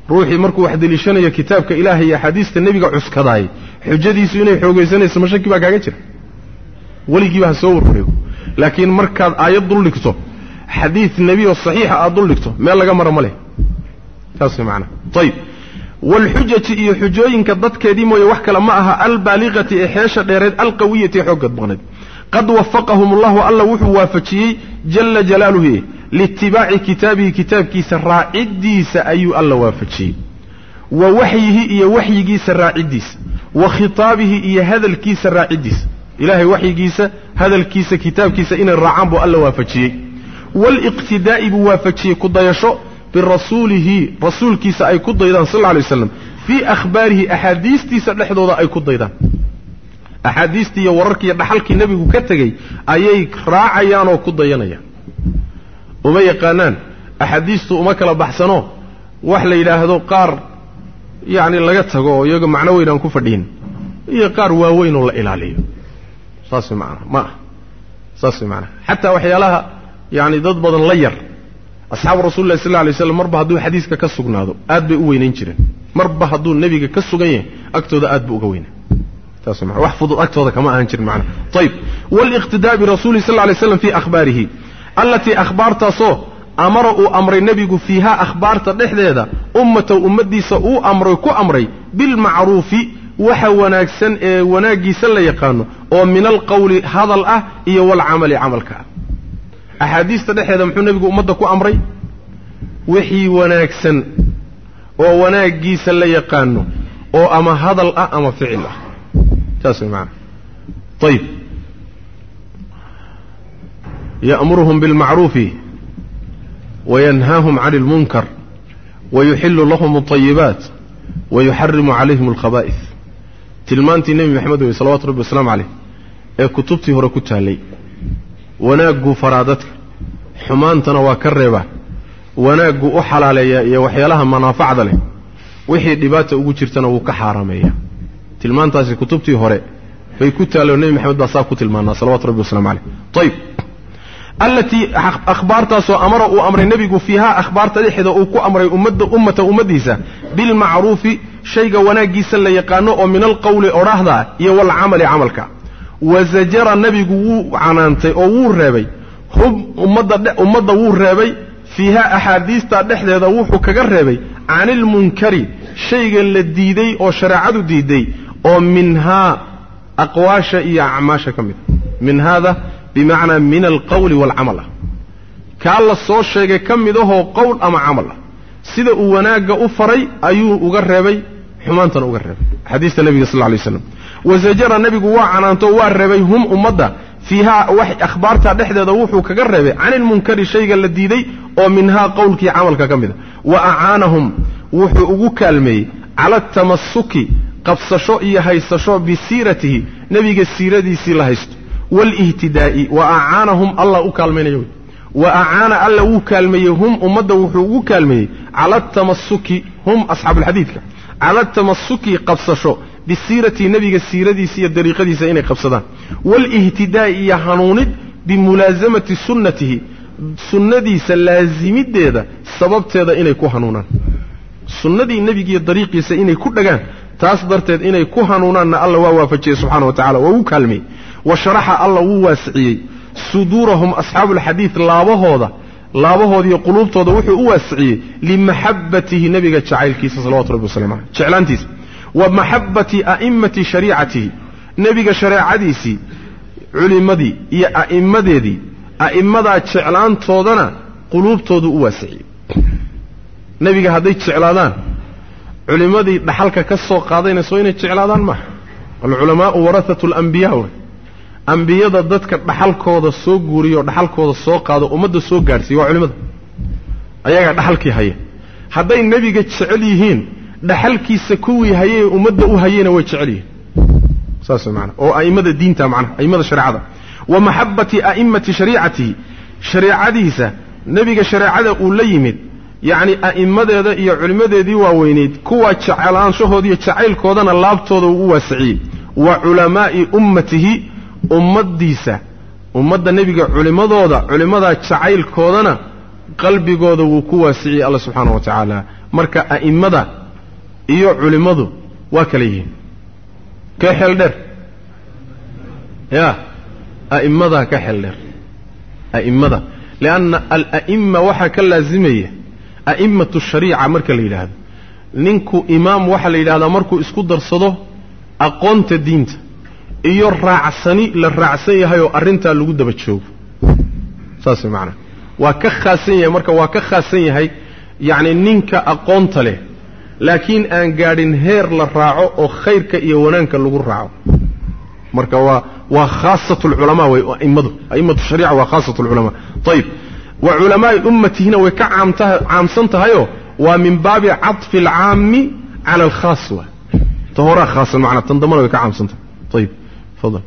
روحي مركو واحد اللي شنو يا كتاب كإله يا حديث النبي قعس كضاي حجدي سوني حوج سنة سمشك بقى جاكتر ولي جيبها صور لكن مركز آيات ضرور لكتاب xadiid nebi oo saxiixa aad dul dhigto meel laga mara ma leh. Taas macana ayib waalxujaji iyo xujooyinka dadkeedii mooye wax kale ma aha albaaligati ee xeesha dheereed alqawiyati ee xoogga badnayd qad wafaqahum allahu alla wuxuu waafajiyey jala jalaaluhu liitibaaci kitaabihi kitaabkiisa raaciddiisa ayuu alla waafajiyey. Wa waxyihi iyo waxyigiisa raaciddiisa. Wa khitaabihi iyo hadalkiisa raaciddiisa. Ilaahay waxyigiisa hadalkiisa kitaabkiisa inay raacaan buu alla waafajiyey waaliqtidaa'i buu waafajiyey ku dayasho birasuulihi rasuulkiisa ay ku daydaan sal alla alay waslam fii akhbaarihi axaadiistiisa dhexdooda ay ku daydaan. Axaadiistii iyo wararkiiyo dhaxalkii nebigu ka tegey ayay raacayaan oo ku dayanayaan. Uma yaqaanaan axaadiistu uma kala baxsano wax la yidhaahdo qaar yacni laga tago oo iyaga macno weyn aan ku fadhiin iyo qaar waaweyn oo la ilaaliyo. Saas macana ma ah saas macanaha xataa waxyaalaha yacni dad badan la yar. Asxaabu rasulillahi sal lla alay slam marba hadduu xadiiska ka sugnaado aad bay u weynayn jireen. Marba hadduu nebiga ka sugan yahay agtooda aad buu uga weynaa taas maa wax fudud agtooda kama ahan jirin macana ayib waaliqtidaa birasuulihi sal alay slam fii akhbaarihi. Allatii akhbaartaasoo amara uu amray nebigu fiihaa akhbaarta dhexdeeda ummataw ummaddiisa uu amray ku amray bilmacruufi waxa wanaagsan ee wanaaggiisa la yaqaano oo min alqowli hadal ah iyo walcamali camalka ah axaadiista dhexdeeda muxuu nebigu ummadda ku amray wixii wanaagsan oo wanaaggiisa la yaqaano oo ama hadal ah ama ficil ah saas way maana ayib ya'muruhum bilmacruufi wayanhaahum cani اlmunkar wayuxilu lahum اطayibaat wayuxarimu calayhim alkhabaa'is tilmaantii nebi maxamed wey salawatu rabbi wasalaamu caleyh ee kutubtii hore ku taallay wanaagguu faraa dadka. Xumaantana waa ka reebaa wanaagguu u xalaaleeyaa iyo waxyaalaha manaafacda leh. Wixii dhibaata ugu jirtana wuu ka xaaraameeyaa tilmaantaasi kutubtii hore bay ku taallo nebi maxamed baa saa ku tilmaanaa salawatu rabbi waslamu caleyh ayib allatii akhbaartaasoo amara uu amray nebigu fiihaa akhbaarta dhexeeda uu ku amray ummadda ummata ummaddiisa bilmacruufi shayga wanaaggiisa la yaqaano oo min alqowli odhaahda iyo walcamali camalka wa zajara nebigu wuu canaantay oo wuu reebay. Hum ummadda wuu reebay. Fiihaa axaadiista dhexdeeda wuxuu kaga reebay. Cani ilmunkari shayga la diiday oo shareecadu diiday. Oo minhaa aqwaasha iyo acmaasha ka mid min haada bimacnaa min alqowli waalcamal ah. Kaa la soo sheegay ka mid ahoo qowl ama camal ah. Sida uu wanaagga u faray ayuu uga reebay xumaantana uga reebay. Xadiista nebiga sal lla lay slam wasajara nebigu waa canaanto waa reebay hum ummadda fiihaa akhbaarta dhexdeeda wuxuu kaga reebay cani ilmunkari shayga la diiday oo minhaa qowlkii camalka ka mid a. Wa acaanahum wuxuu ugu kaalmeeyey cala atamasuki qabsasho iyo haysasho bisiiratihi nebiga siiradiisii la haysto. Waalihtidaai wa acaanahum allah u kaalmaynayo wa acaana alla wuu kaalmeeyey hum ummadda wuxuu ugu kaalmeeyey cala atamasuki hum asxaabuulxadiidka cala atamasuki qabsasho بالسيرة نبيك السيرة دي سيئة دريقة دي سيئة قبصدا والاهتداء يحنوند بملازمة سنته. سنة دي سلازم الدي ده سبب تيدا إنه كوحنونا سنة دي نبيك الدريق سيئة كدقا تاصدر تيدا إنه كوحنونا أن الله وافجي سبحانه وتعالى ووكالمي كلمي. وشرح الله واسعي. سدورهم أصحاب الحديث لابه هذا لابه هذه قلوب تودوحي واسعي. لمحبته نبيك الشعيل كيسا صلى الله عليه وسلم شعلان تيسا wa maxabbati a'immati shariicatihi nebiga shareecadiisii culimmadii iyo a'immadeedii a'immadaa jeclaantoodana quluubtoodu u waasiciyey nebiga hadday jeclaadaan culimmadii dhaxalka ka soo qaadaynayso inay jeclaadaan maaha alculamaa'u warahatu alambiyaa wey ambiyada dadka dhaxalkooda soo guuriyo dhaxalkooda soo qaado ummadda soo gaadhsiiya waa culimmada. Ayagaa dhaxalkii haya. Hadday nebiga jecel yihiin dhaxalkiisa kuwii hayey ummadda u hayeyna way jecel yihiin saas maana oo a'immada diinta macnaha a'immada shareecada wa maxabbati a'immati shariicatihi shareecadiisa nebiga shareecada uu la yimid yacni a'immadeeda iyo culimmadeedii waaweyneyd kuwa jeclaanshahood iyo jacaylkoodana laabtooda uu u waasiciyey. Wa culamaa'i ummatihi ummaddiisa ummadda nebiga culimmadooda culimmadaa jacaylkoodana qalbigooda wuu ku waasiciyey alla subxaana wa tacaala marka a'immada iyo culimmadu waa kala yihiin. Kee xeel dheer. Ya a'immadaa ka xeel dheer. A'immada lianna ala'imma waxaa ka laasimaya a'immatu shariica marka la yidhaahdo. Ninku imaam waxaa la yidhahdaa markuu isku darsado aqoonta diinta iyo raacsani la raacsan yahay oo arrintaa lagu daba joogo. Saas way macanaha waa ka khaasan yahay marka waa ka khaasan yahay yacni ninka aqoonta leh لكن أن قادين هير للراعو أو خير كأي ونانك اللغو الراعو. مركا وخاصة العلماء وإمة إمة الشريعة وخاصة العلماء. طيب وعلماء أمتي هنا وكا عام سنتها ومن باب عطف العام على الخاصة تهورا خاصة معنا تنضمنا وكا عام سنتها. طيب فضل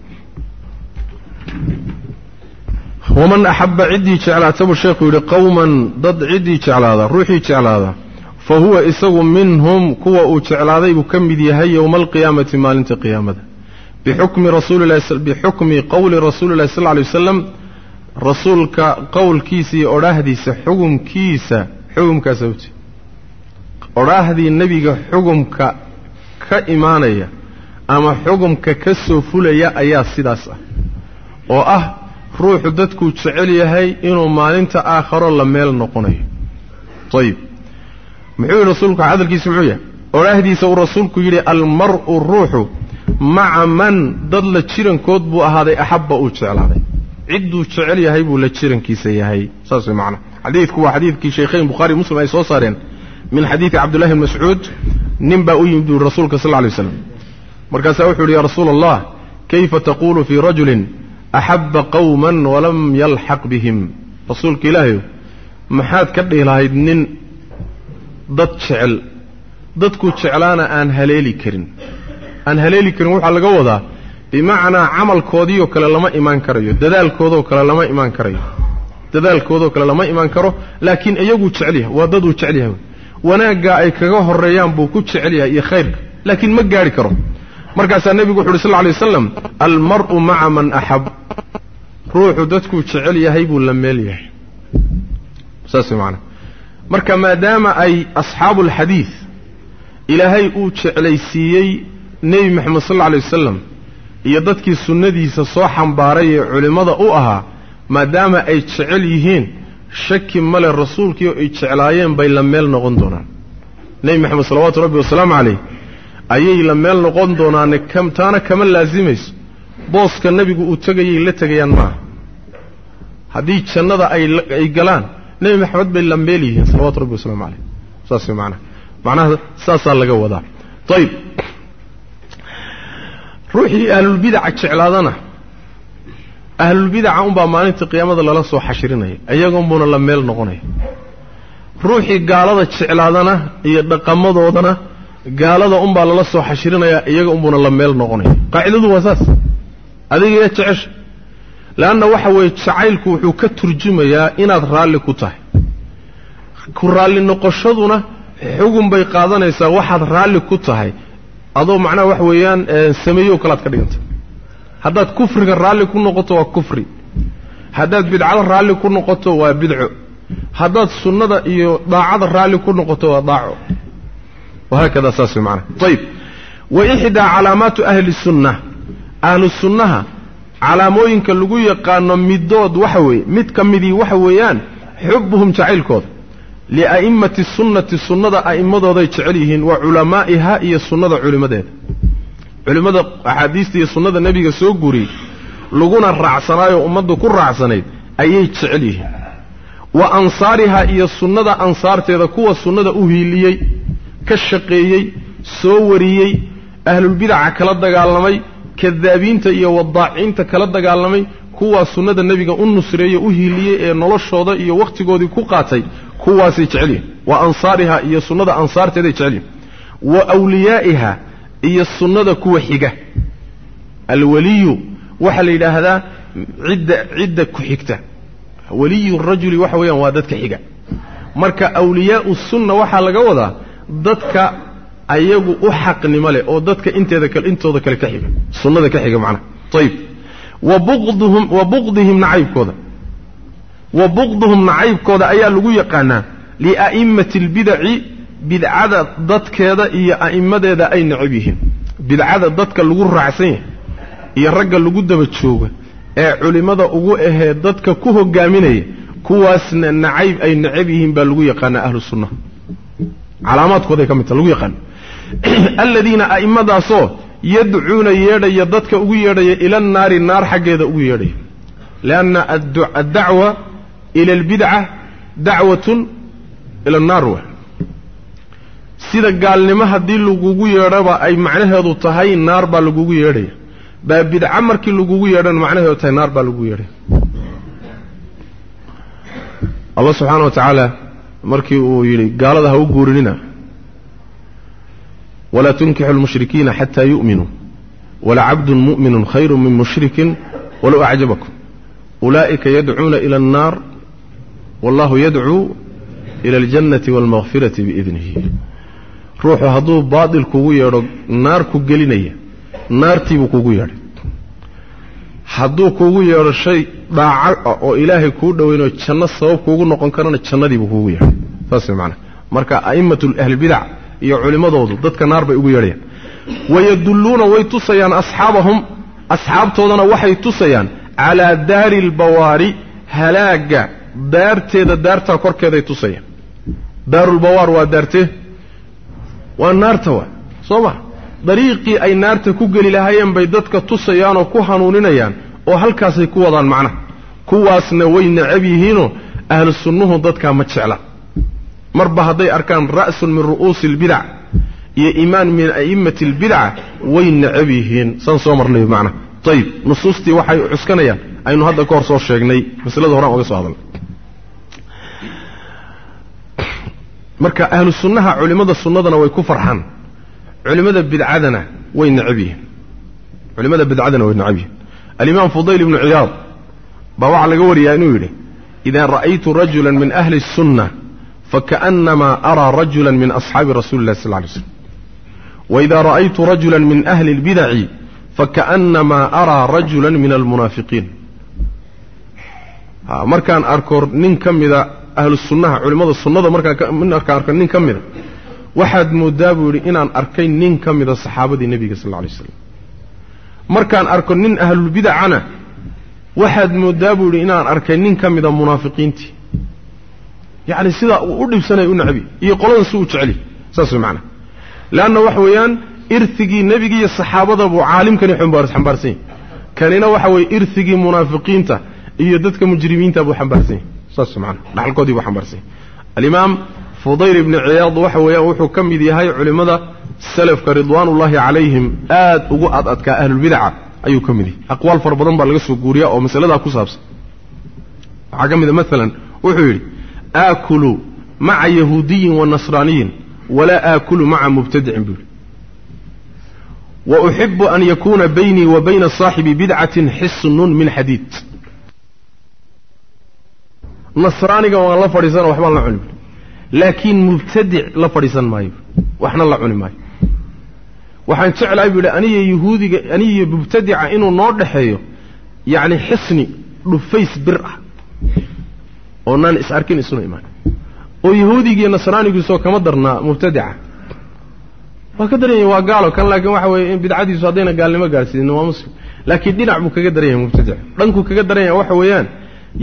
ومن أحب عدي تعالى تبو الشيخ يقول قوما ضد عدي تعالى روحي تعالى fa huwa isagu minhum kuwa uu jeclaaday buu ka mid yahay yowma alqiyaamati maalinta qiyaamada. Bixukmi rasuulilahi bixukmi qowli rasuuli llahi sal lla alay wasalam rasuulka qowlkiisa iyo odhaahdiisa xugumkiisa xugumkaa sababti odhaahdii nebiga xugumka ka imaanaya ama xugumka ka soo fulaya ayaa sidaas ah. Oo ah ruuxu dadkuu jecel yahay inuu maalinta aakharo la meel noqonayo. Ayib muxuu rasuulku hadalkiisa muxuu yahay? Odhaahdiisa uu rasuulku yidhi almar'u ruuxu maca man dad la jirankood buu ahaaday axabba uu jeclaaday. Cidduu jecel yahay buu la jirankiisa yahay. Saas way macnaa xadiidku waa xadiidkii shaykhayn bukhaari muslim ay soo saareen. Min xadiidi cabdullahi bn mascuud nin baa u yimid buuri rasuulka sal lla lay markaasaa wuxuu yidhi ya rasuula allah kayfa taquulu fii rajulin axabba qowman walam yalxaq bihim? Rasuulka ilaahayo maxaad ka dhihi lahayd nin dad jecel dadku jeclaana aan haleeli karin. Aan haleeli karin waxaa laga wadaa bimacnaa camalkoodiioo kale lama imaan karayo dadaalkoodoo kale lama imaan karayo dadaalkoodoo kale lama imaan karo laakiin iyaguu jecel yahay waa daduu jecel yahay. Wanaaggaa ay kaga horreeyaan buu ku jecel yahay iyo khayrka laakiin ma gaadhi karo. Markaasaa nebigu wuxu uhi sal lay waslam almar'u maca man axab. Ruuxu dadkuu jecel yahay buu la meel yahay. Saas macanaa marka maadaama ay asxaabuulxadiid ilaahay uu jeclaysiiyey nebi moxamed sal alla alay wasalam iyo dadkii sunnadiisa soo xambaaray ee culimmada u ahaa maadaama ay jecel yihiin shaki male rasuulkii oo ay jeclaayeen bay la meel noqon doonaan. Nebi moxamed salawaatu rabbi wasalaamu calayh ayay la meel noqon doonaane taana kama laasimayso booska nebigu uu tegayay la tegayaan maaha. Haddii jannada ay galaan nebi maxamed bay la meel yihiin salawatu rabbi wasalaamu calayh. Saas way macnaha. Saasaa laga wadaa. Ayib ruuxii ahlulbidaca jeclaadana ahlulbidaca unbaa maalinta qiyaamada lala soo xashirinaya iyagoonbuuna la meel noqonaya ruuxii gaalada jeclaadana iyo dhaqamadoodana gaalada unbaa lala soo xashirinayaa iyaga unbuuna la meel noqonaya qaacidadu waa saas. Adiga yaa leanna waxa weeye jacaylku wuxuu ka turjumayaa inaad raalli ku tahay ku raalli noqoshaduna xugun bay qaadanaysaa waxaad raalli ku tahay adoo macnaha waxa weeyaan sameeyo kalaad ka dhiganta haddaad kufriga raalli ku noqoto waa kufri haddaad bidcada raalli ku noqoto waa bidco haddaad sunnada iyo daacada raalli ku noqoto waa daaco wahaakada saas way macnaha ayib wa ixdaa calaamaatu ahli sunna ahlu sunnaha calaamooyinka lagu yaqaano midood waxa weeye mid ka midii waxa weeyaan xubuhum jacaylkooda. Lia'immati sunnati sunnada a'immadooday jecel yihiin wa culamaa'iha iyo sunnada culimmadeeda culimmada axaadiista iyo sunnada nebiga soo guuriyey laguna raacsanaayoo ummaddu ku raacsanayd ayay jecel yihiin. Wa ansaarihaa iyo sunnada ansaarteeda kuwa sunnada u hiiliyey ka shaqeeyey soo wariyey ahlulbidaca kala dagaalamay kadaabiinta iyo wadaaciinta kala dagaalamay kuwaa sunnada nebiga u nusreeye u hiiliyey ee noloshooda iyo wakhtigoodii ku qaatay kuwaasay jecel yihiin wa ansaariha iyo sunnada ansaarteeday jecel yihiin wa wliyaa'iha iyo sunnada kuwa xiga. Alwaliyu waxaa la yidhaahdaa cidda cidda ku xigta. Waliyu rajuli waxa weeyaan waa dadka xiga. Marka awliyaau sunna waxaa laga wadaa dadka ayagu u xaqnimo leh oo dadka inteeda kale intooda kale ka xiga sunnada ka xiga macnaha. Ayib wa buqdihim nacaybkooda. Wa buqduhum nacaybkooda ayaa lagu yaqaanaa lia'immati albidaci bidcada dadkeeda iyo a'immadeeda ay necab yihiin. Bidcada dadka lagu raacsan yahay iyo ragga lagu daba jooga ee culimmada ugu ahee dadka ku hogaaminaya kuwaasna nacayb ay necab yihiin baa lagu yaqaanaa ahlu sunna. Calaamaadkooday ka mid taha lagu yaqaano aladiina a'immadaasoo yadcuuna yeedhaya dadka ugu yeedhaya ila annaari naar xaggeeda ugu yeedhaya. Lianna addacwa ila albidca dacwatun ila annaar wa sida gaalnimo haddii lagugu yeedhaba ay macnaheedu tahay naar baa lagugu yeedhaya. Baa bidca markii lagugu yeedhana macnaheedu tahay naar baa lagugu yeedhaya. Allah subxaana wa tacaala markii uu yidhi gaalada ha u guurinina walaa tunkixu lmushrikiina xataa yu'minuu walacabdun mu'minun khayru min mushrikin walow acjabakum ulaa'ika yadcuuna ila annaar wallahu yadcuu ila aljannati waalmakfirati biidnihi ruuxu hadduu baatil kugu yeedho naar ku gelinaya naartiibuu kugu yeedhay hadduu kugu yeedho shay dhaaca oo ilaahay kuu dhoweynoo janno sabab kuugu noqon karana jannadiibuu kuugu yeedhay saas way macanaha marka a'immatu ahlibidac iyo culimmadoodu dadka naar bay ugu yeedhayaan. Wayadulluuna way tusayaan asxaabahum. Asxaabtoodana waxay tusayaan calaa daari albawaari halaagga daarteeda daartaa korkeeday tusayaan. Daarulbawaar waa daartee waa naarta waa. Soo ma? Dariiqii ay naarta ku geli lahaayeen bay dadka tusayaanoo ku hanuuninayaan oo halkaasay ku wadaan macnaha kuwaasna way necab yihiinoo ahlu sunnuhu dadkaa ma jecla marba hadday arkaan ra'sun min ru'uusi albidac iyo iimaan min a'immati albidca way necab yihiin saan soo marnay macnaha ayib nusuustii waxay cuskanayaan aynu hadda ka hor soo sheegnay maslada horaan oga soo hadalnay marka ahlu sunnaha culimmada sunnadana way ku farxaan culimmada bidcadana way necab yihiin culimmada bidcadana way necab yihiin alimaam fudayl ibnu ciyaad baa waxaa laga wariyaa inuu yidhi idaa ra'aytu rajula min ahli الsunna fakaأnamaa araa rajula min asxaabi rasuli اllahi sal ly slm waida ra'aytu rajula min ahli اlbidaci fakaأnamaa araa rajula min almunaafiqiin markaan arko nin ka mida ahlu sunnaha culimmada sunnada markaan arko nin ka mida waxaad mooddaa buu yidhi inaan arkay nin ka mida saxaabadii nebiga sal alay slam markaan arko nin ahlulbidacana waxaad mooddaa buu yidhi inaan arkay nin ka mida munaafiqiintii yacni sidaa uu u dhibsanaya u nacabi iyo qoladan si uu jeceli saas way macnaa. Leanna waxa weeyaan irhigii nebigii iyo saxaabada buu caalimkani xambaarsan kanina waxa weeye irhigii munaafiqiinta iyo dadka mujrimiinta buu xambaarsan yahy saas macana dhaxalkoodii buu xambaarsan yahy alimaam fudayl ibni ciyaad waxa weeyaan wuxuu ka mid yahay culimmada salafka ridwaanullaahi calayhim aad ugu ad adkaa ahlulbidaca ayuu ka mid yahay. Aqwaal fara badan baa laga soo guuriyaa oo masaladaa ku saabsan. Waxaa ka mid a maalan wuxuu yidhi aakulu maca yahuudiyin wa nasraaniyin walaa aakulu maca mubtadicin buu yidhi wa uxibu an yakuuna baynii wa bayna saaxibi bidcatin xisnun min xadiid. Nasraaniga waan la fadhiisana waxbaan la cuni laakiin mubtadic la fadhiisan maayo waxna la cuni maayo. Waxaan jeclahay buu yidhi aniyo yahuudiga aniyo mubtadica inuu noo dhexeeyo yacni xisni dhufays bir ah oonaan is arkin isuna imaan. oo yahuudigiiyo nasraaniguisoo kama darnaa mubtadica. Waa ka daran yahay waa gaalo kan laakiin waxa weeye in bidcadiisu haddayna gaalnimo gaadhsiinin waa muslim. Laakiin dhinac buu kaga daran yahay mubtadic dhankuu kaga daran yahay waxa weeyaan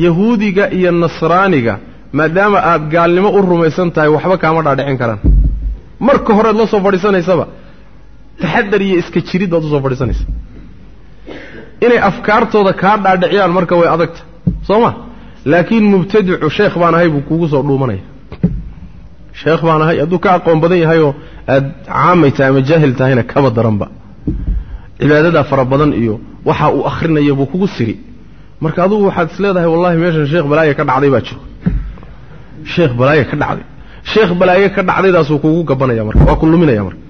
yahuudiga iyo nasraaniga maadaama aad gaalnimo u rumaysan tahay waxba kaama dhaadhicin karaan. Marka horead la soo fadhiisanaysaba taxadar iyo iska jirid baad u soo fadhiisanaysa. Inay afkaartooda kaa dhaadhiciyaan marka way adagta. Soo ma laakiin mubtadicu sheekh baan ahay buu kugu soo dhuumanaya. Sheekh baan ahay hadduu ka aqoon badan yahayoo aad caamay tahay ama jaahil tahayna kaba daranba. Cibaadadaa fara badan iyo waxa uu akrinaya buu kugu siri. Marka adugu waxaad is leedahay wallahi meeshan sheekh balaaye ka dhacday baa jiro. Sheekh balaaye ka dhacday. Sheekh balaaye ka dhacdaydaasuu kugu gabanaya marka waa ku luminaya marka.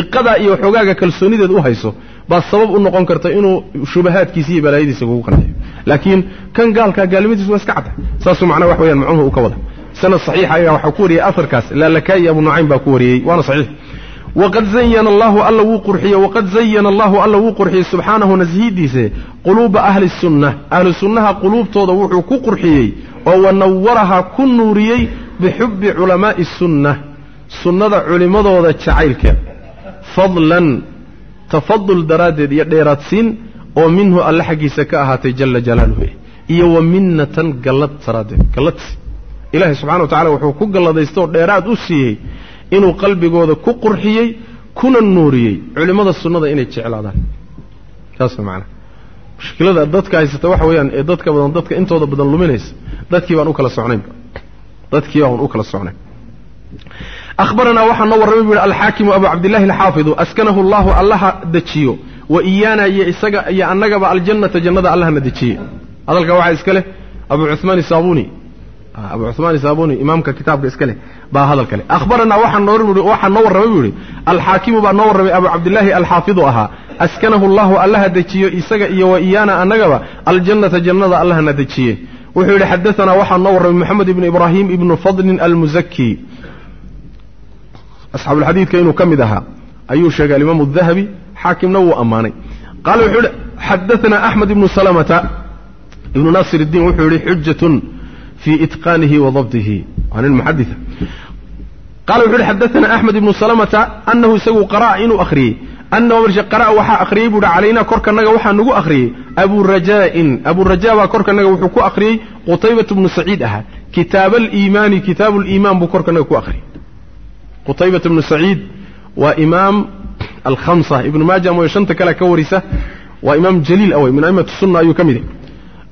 Iqadaa iyo xoogaaga kalsoonideed u hayso baa sabab u noqon karta inuu shubahaadkiisa iyo balaayadiisa kugu qanciyo laakiin kan gaalkaa gaalnimadiisu waa iska cadda. Saasuu macnaha wax weyaan macnuhu u ka wada sanad saxiixa ayaa waxaa ku wariyey aharkaas laalakaayi abu nucaym baa ku wariyey. Waana saxiix. Waqad zayana allahu alla wuu qurxiyey waqad zayana allahu alla wuu qurxiyey subxaanahu nashihidiise quluuba ahli sunna ahlu sunnaha quluubtooda wuxuu ku qurxiyey oo wanawaraha ku nuuriyey bixubbi culamaa'i sunna sunnada culimmadooda jacaylkeeda. Fadlan tafadul daraaddeed iyo dheeraadsiin oo minhu alle xaggiisa ka ahaatay jala jalaaluhu iyo wa minnatan gallad daraaddeed galladsi ilaahay subxana wa tacala wuxuu ku galladaysta oo dheeraad u siiyey inuu qalbigooda ku qurxiyey kuna nuuriyey culimmada sunnada inay jeclaadaan saas macana mushkilada dadka haysata waxa weeyaan ee dadka badan dadka intooda badan luminaysa dadkii baan u kala socnaynba dadkii baan u kala socnayn ahbaranaa waxaa noo warramay buu yidhi alxaakimu abu cabdillahi alxaafidu askanahu allahu allaha dejiyo wa iyaana iyo isaga iyo annagaba aljannata jannada allahna dejiye hadalka waxaa iska leh abu cumaan saabuni abu cumaan saabuni imaamka kitaabka iska leh baa hadalka leh ahbaranaa waxaa noo warramay buu yidhi alxaakimu baa noo warramay abu cabdillaahi alxaafidu ahaa askanahu allahu allaha dejiyo isaga iyo wa iyaana annagaba aljannata jannada allahna dejiye wuxuu yidhi xadaanaa waxaa noo warramay moxamed ibnu ibraahim ibnu fadlin almuzaki asxaabuulxadiidka inuu ka mid ahaa ayuu sheegay alimaamu dahabi xaakimna wuu ammaanay. Qaala wuxuu hi xadaanaa axmed ibnu salamata. Ibnu naasir iddiin wuxuu yihi xujatun fii itqaanihi wa dabtihi waa nin muxadita qaala wuxu uhi xadaanaa axmed ibnu salamata annahu isagu qara'a inuu akhriyey. Annahu qara'a waxaa akhriyey buu hi calaynaa korkanaga waxaa nagu akhriyey. Abuu rajaa'in abuu rajaa baa korkanaga wuxuu ku akhriyey qutaybatu bnu saciid ahaa. Kitaab aliimaani kitaabu liimaan buu korkanaga ku akhriyey qutaybata ibnu saciid waa imaam alkhamsa. Ibnu maaja mooyo shanta kale ka warisa. Waa imaam jaliil awey min aimati sunna ayuu ka mid yahay.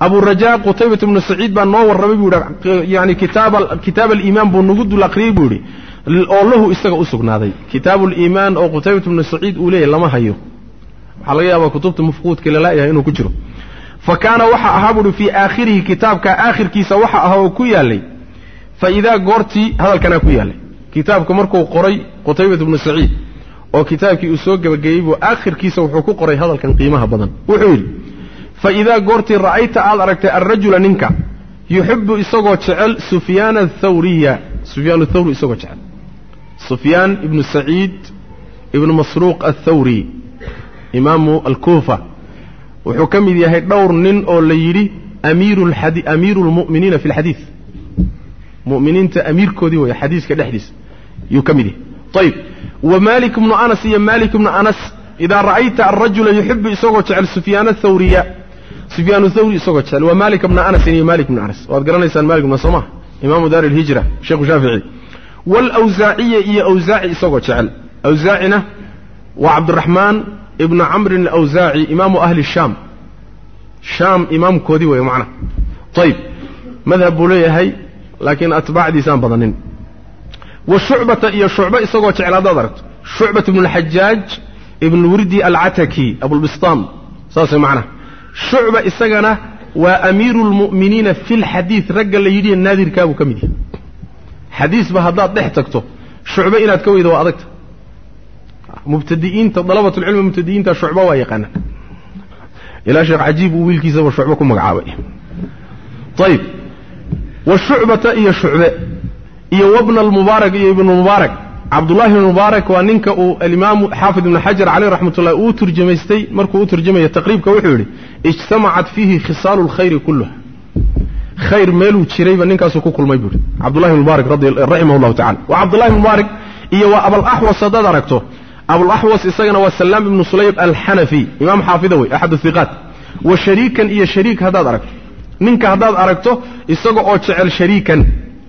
Aburaja qutaybata ibnu saciid baa noo warramay buu yidhi yani kitaab aliimaan buu nagu dul aqriyey buu yidhi oo lahu isaga u sugnaaday. Kitaabuliimaan oo qutaybata ibnu saciid uu leeyahy lama hayo. Waxaa laga yaabaa kutubta mafquudka lalayahay inuu ku jiro. Fa kaana waxa ahaa buuhi fii aakhirihi kitaabka aakhirkiisa waxa ah oo ku yaallay fa idaa goortii hadalkanaa ku yaallay markuu qoray qutaybat ibnu saciid oo kitaabkii uu soo gabageyey buu aakhirkiisa wuxuu ku qoray hadalkan qiimaha badan. Wuxuu yidhi fa idaa goortii ra'ayta aad aragtay alrajula ninka yuxibu isagoo jecel sufyaana athawriya sufyaan athawri isagoo jecel. Sufyaan ibnu saciid ibnu masruuq athawri imaamu alkuufa. Wuxuu ka mid yahay dhowr nin oo la yidhi amiiru lmu'miniina fi lxadiid mu'miniinta amiirkoodii way xadiiska dhexdiisa yuu ka mid yahay. Ayib wamalik bnu anas iyo malik bnu anas idaa ra'ayta alrajula yuxibu isagoo jecel sufyaan athawriya sufyaan thawri isagoo jecel. Wa malik bna anasin iyo malik bnu anas. Waad garanaysaan malik bna soma imaamu daar alhijra sheekhu shaafici. Waalawsaaciya iyo awsaaci isagoo jecel. Awsaacina waa cabdiraxmaan ibnu camrin alawsaaci imaamu ahli shaam. Shaam imaamkoodii wey macna. Ayib madhab buu leeyahay laakiin atbaacdiisaan badanin wa shucbata iyo shucbe isagoo jecel haddaad aragto. Shucbat ibnu alxajaaj ibnu wirdi alcataki abulbistaan saasay macnaha shucba isagana waa amiiru lmu'miniina fi lxadiid ragga la yidhiye naadirkaabuu ka mid yahay. Xadiisba haddaad dhex tagto shucbe inaad ka weydo waa adagta. Mubtadi'iinta dalabatulcilmi mubtadi'iinta shucba waa yaqaana ilaa sheekh cajiib uu wiilkiisaba shucbe ku magacaabay. Ayib wa shucbata iyo shucbe iyo wabna almubaarak iyo ibnulmubaarak cabdullahi ibnumubaarak waa ninka uu alimaamu xaafid ibnu xajar caleyh raxmatullahi uu turjamaystay. Markuu u turjamaya taqriibka wuxuu yidhi ijtamacad fiihi khisaalu lkhayri kulluha khayr meeluu jirayba ninkaasuu ku kulmay buuhi cabdullahi ibnumubaarak raximah llahu tacala waa cabdullahi ibnumubaarak iyo waa abalaxwas haddaad aragto abulaxwas isagana waa salaam ibnu sulayb alxanafi imaam xaafida wey axad iqaat wa shariikan iyo shariik haddaad aragto. Ninka haddaad aragto isaga oo jecel shariikan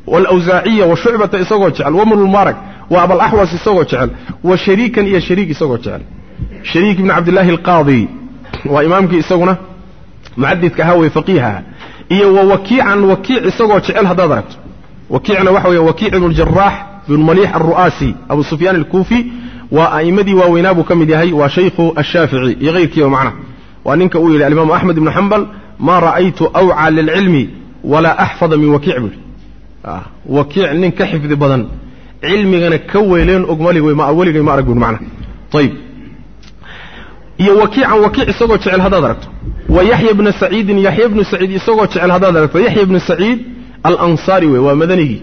walawsaaciya wa shucbata isagoo jecel wamnulmubarak waa abalaxwas isagoo jecel wa shariikan iyo shariik isagoo jecel shariik ibni cabdillaahi alqaadi waa imaamkii isaguna muxadidka ahaa wey faqiiha iyo wa wakiican wakiic isagoo jecel haddaad aragto wakiicna waxa weeye wakiic ibnu jaraax maliix alru'aasi abu sufyaan alkuufi waa a'immadii waaweynaa buu ka mid yahay waa shaykhu ashaafici iyo hayrkiiba macnaha waa ninka uu yidhi alimaamu axmed ibnu xambal maa ra'aytu awcaa lilcilmi walaa axfada min wakiic buu yidhi wakiic nin ka xifdi badan cilmigana ka weeleen og maligay ma arag macnaha ayib iyo wakiican wakiic isagoo jecel haddaad aragto. Wa yaxya bna saciidin yaxya bnu saciid isagoo jecel haddaad aragto. Yaxya bnu saciid alansaari wey waa madanigii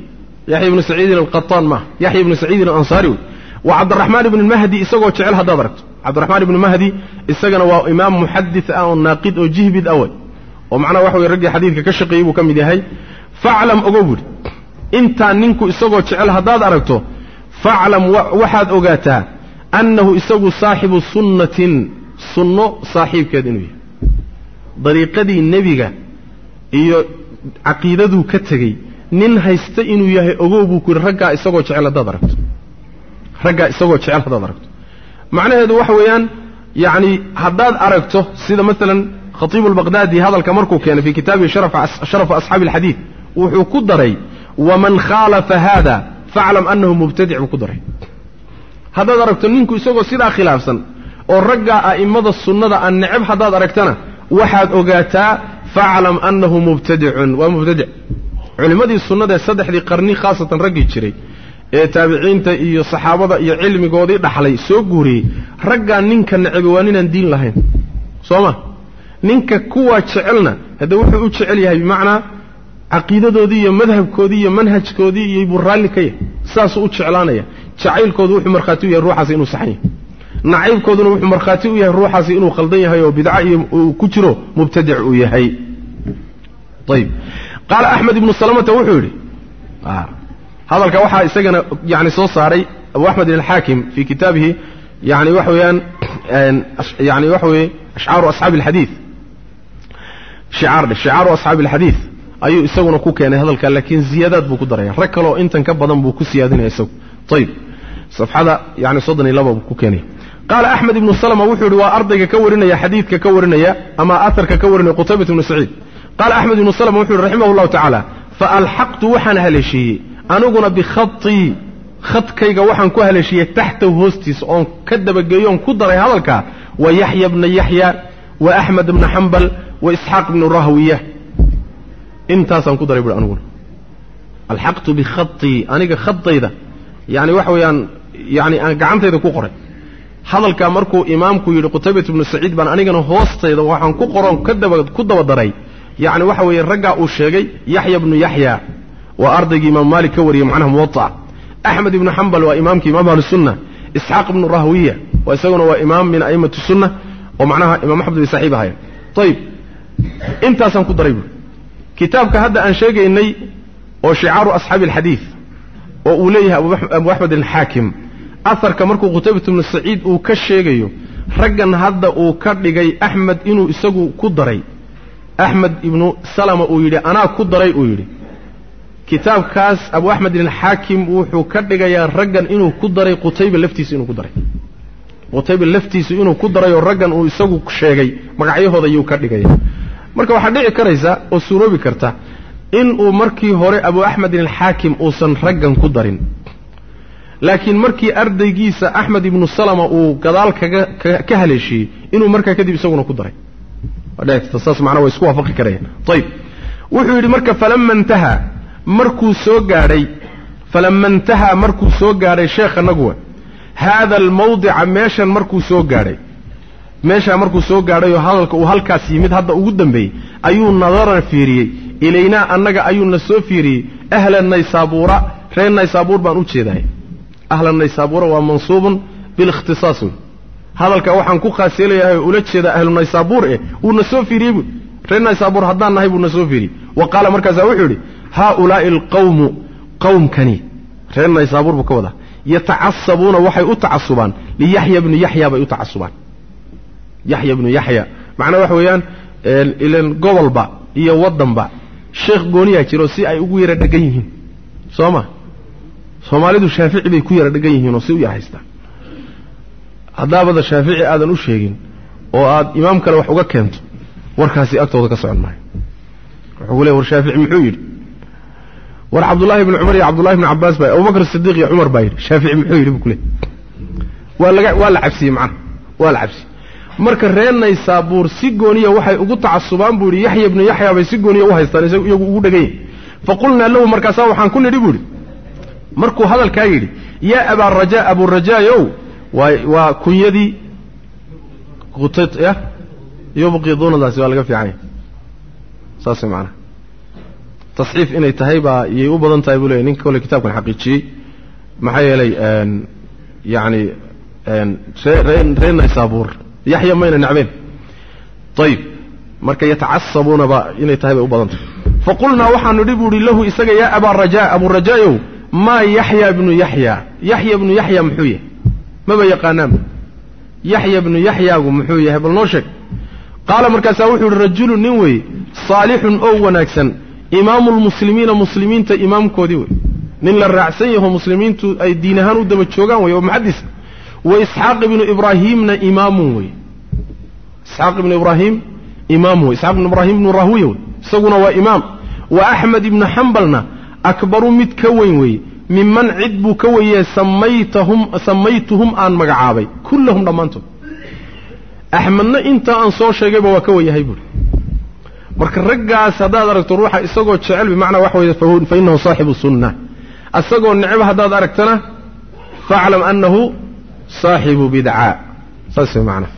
yaxya ibnu saciidin alqataan maaha yaxya ibnu saciidin alansaari wey. Wa cabdiraxmaan ibni mahdi isagoo jecel haddaad aragto. Cabdiraxmaan ibni mahdi isagana waa imaam muxadid ah oo naaqid oo jihbid awey oo macnaha waxa weye raggii xadiidka ka shaqeeyey buu ka mid yahay faclam ogow buuhi intaa ninku isagoo jecel haddaad aragto faclam waxaad ogaataa annahu isagu saaxibu sunnatin sunno saaxiibkeed inuu yahay. Dariiqadii nebiga iyo caqiidaduu ka tegey nin haysta inuu yahay ogow buu ku yidhi raggaa isagoo jecel haddaad aragto. Raggaa isagoo jecel haddaad aragto. Macnaheedu waxa weeyaan yacni haddaad aragto sida maalan khatiibu albaqhdaadi hadalka markuu keenay fii kitaabihi sharafu asxaabi alxadiid wuxuu ku daray waman khaalafa haada faclam annahu mubtadic buu ku daray. Haddaad aragto ninku isagoo sidaa khilaafsan oo raggaa a'immada sunnada aan neceb haddaad aragtana waxaad ogaataa faclam annahu mubtadicun waa mubtadic culimmadii sunnada ee saddexdii qarni khaasatan raggii jiray ee taabiciinta iyo saxaabada iyo cilmigoodii dhaxlay soo guuriyey raggaa ninka necebi waa ninaan diin lahayn. Soo ma ninka kuwaa jecelna hadde wuxuu u jecel yahay bimacnaa caqiidadoodii iyo madhabkoodii iyo manhajkoodii iyo buu raalli ka yahay saasuu u jeclaanaya. Jacaylkoodu wuxuu markhaati u yahay ruuxaasi inuu saxan yahay. Nacaybkooduna wuxuu markhaati u yahay ruuxaasi inuu khaldan yahay oo bidca iyo uu ku jiro mubtadic uu yahay. Ayib qaala axmed ibnu salamata wuxuu yidhi hadalka waxaa isagana yani soo saaray abu axmed alxaakim fii kitaabihi yani waxa weeyaan yani waxa weeye ashcaaru asxaabi alxadiid shicaar shicaaru asxaabi alxadiid ayuu isaguna ku keenay hadalka laakiin ziyaadaad buu ku daraya rag kaleoo intan ka badan buu ku siyaadinaya isagu. Ayib safxada yani soddon iyo laba buu ku keenaya qaala axmed ibnu salma wuxuu yihi waa ardayga ka warinaya xadiidka ka warinaya ama aharka ka warinaya qutaybat ibnu saciid. Qaala axmed ibnu salma wuxu yihi raximah llahu tacaala faalxaqtu waxaan haleeshiiyey. Aniguna bikhatii khadkayga waxaan ku haleeshiiyey taxtahu hoostiisa oon ka dabageeyo ku daray hadalka wa yaxya bna yaxya wa axmed bna xambal isxaaq bnu rahwiya intaasaan ku daray buui aniguna alxaqtu bikhatii aniga khadayda yani waxa weeyaan yani aan gacantayda ku qoray. Hadalkaa markuu imaamku yidhi qutaybat ibnu saciid baan anigana hoostayda waxaan ku qoroon kadaba ku daba daray. Yani waxa weeye raggaa uu sheegay yaxya bnu yaxya waa ardaygii imaam maalik ka wariyey macnaha muwaa axmed ibnu xambal waa imaamkii imaam ahlusunna isxaaq ibnu rahwiya waa isaguna waa imaam min a'immati sunna oo macnaha imam axmed bay saxiib ahayen ayib intaasaan ku daray buui kitaabka hadda aan sheegaynay oo shicaaru asxaabi alxadiid oo uu leeyahay abu axmed alxaakim aharka markuu qutaybat ibnu saciid uu ka sheegayo raggan hadda uu ka dhigay axmed inuu isagu ku daray. Axmed ibnu salama uu yidhi anaa ku daray uu yidhi. Kitaabkaas abu axmed alxaakim wuxuu ka dhigayaa raggan inuu ku daray qutayba laftiisa inuu ku daray. Qutayba laftiisu inuu ku daray oo raggan uu isagu sheegay magacyahooda ayuu ka dhigaya marka waxaa dhici karaysa oo suuroobi karta inuu markii hore abu axmed alxaakim uusan raggan ku darin. Laakiin markii ardaygiisa axmed ibnu salama uu gadaal kaga ka haleeshiyey inuu markaa kadib isaguna ku daray. Saas macnaa way isku waafaqi karayaan ayib wuxuu yidhi marka falama intahaa markuu soo gaadhay falama intahaa markuu soo gaadhay sheekhanaguwa haada almawdica meeshan markuu soo gaadhay meeshaa markuu soo gaadhay oo hadalka uu halkaas yimid hadda ugu dambeeyey ayuu nadaran fiiriyey. Ilaynaa annaga ayuu na soo fiiriyey. Ahla naysaabuura reer naysaabuur baan u jeedahay. Ahla naysaabuura waa mansuubun bilikhtisaas wey hadalka waxaan ku khaas yeelayahay oo ula jeeda ahlu naysaabuur eh wuu na soo fiiriyey bu reer naysaabuur haddaan nahay buu na soo fiiriyey. Wa qaala markaasaa wuxuu yidhi haaulaa'i alqawmu qowmkani reer naysaabuur buu ka wadaa. Yatacasabuuna waxay u tacasubaan. Liyaxya bni yaxya bay u tacasubaan yaxya bnu yaxya macnaa waxa weeyaan ilan gobolba iyo waddanba sheekh gooniyaa jiro si ay ugu yara dhegan yihiin. Soo ma? Soomaalidu shaafici bay ku yara dhegan yihiin oo si u yar haystaan haddaabada shaafici aadan u sheegin oo aad imaam kale wax uga keento warkaasi agtooda ka socon maayo. Wuxuu leey war shaafici muxuu yidhi. War cabdullaahi bni cumar iyo cabdullahi bni cabbaas baa abubakr sidiiq iyo cumar baa yidhi. Shaafici muxuu yidhi buu ku leey waa laga waa la cabsiyey macnaha. Waa la cabsiyey marka reer naysaabuur si gooniya waxay ugu tacasubaan buu yidhi yaxya ibnu yaxya bay si gooniya u haystaan iyagu ugu dhegan yahy faqulnaa lahu markaasaa waxaan ku nidhi buu yidhi. Markuu hadalkaa yidhi yaa abaa rajaa aburajaayow waa kunyadii ya? Yubqiduunadaasi waa laga fiicanya. Saas macnaha. Tasxiif inay tahay baa iyay u badan tahay buu leeyay ninka kole kitaabkan xaqiijiyey maxaa yeelay yacni ree reer naysaabuur yaxya mayna necbeen ayib marka yatacasabuuna ba inay tahay bay u badan tahay. Faqulnaa waxaanu idhi bu uhi lahu isaga yaa abaa rajaa aburajaayow maa yaxya bnu yaxya yaxya bnu yaxya muxuu yahay? Maba yaqaanaanba yaxya bnu yaxyaagu muxuu yahay? Bal noo sheeg. Qaala markaasaa wuxuu yihi rajulu nin weeye saalixun oo wanaagsan imaamu lmuslimiina muslimiinta imaamkoodii wey. Nin la raacsan yaho muslimiintu ay diin ahaan u daba joogaan wey oo muxadisa wa isxaaq ibnu ibraahiimna imaamun wey. Isxaaq ibnu ibraahim imaamu wey. Isxaaq ibnu ibraahim ibnu rahwiya wey. Isaguna waa imaam. Wa axmed ibnu xambalna akbaru mid ka weyn weeye minman cid buu ka weeye samaytahum samaytuhum aan magacaabay. Kullahum dhammaantood. Axmedna intaa aan soo sheegayba waa ka wenyahay buuri marka raggaas haddaad aragto ruuxa isagoo jecel bimacnaa waxa weye fa innahu saaxibu sunna isagoo necb haddaad aragtana faaclam annahu saaxibu bidca. Saas way macnaha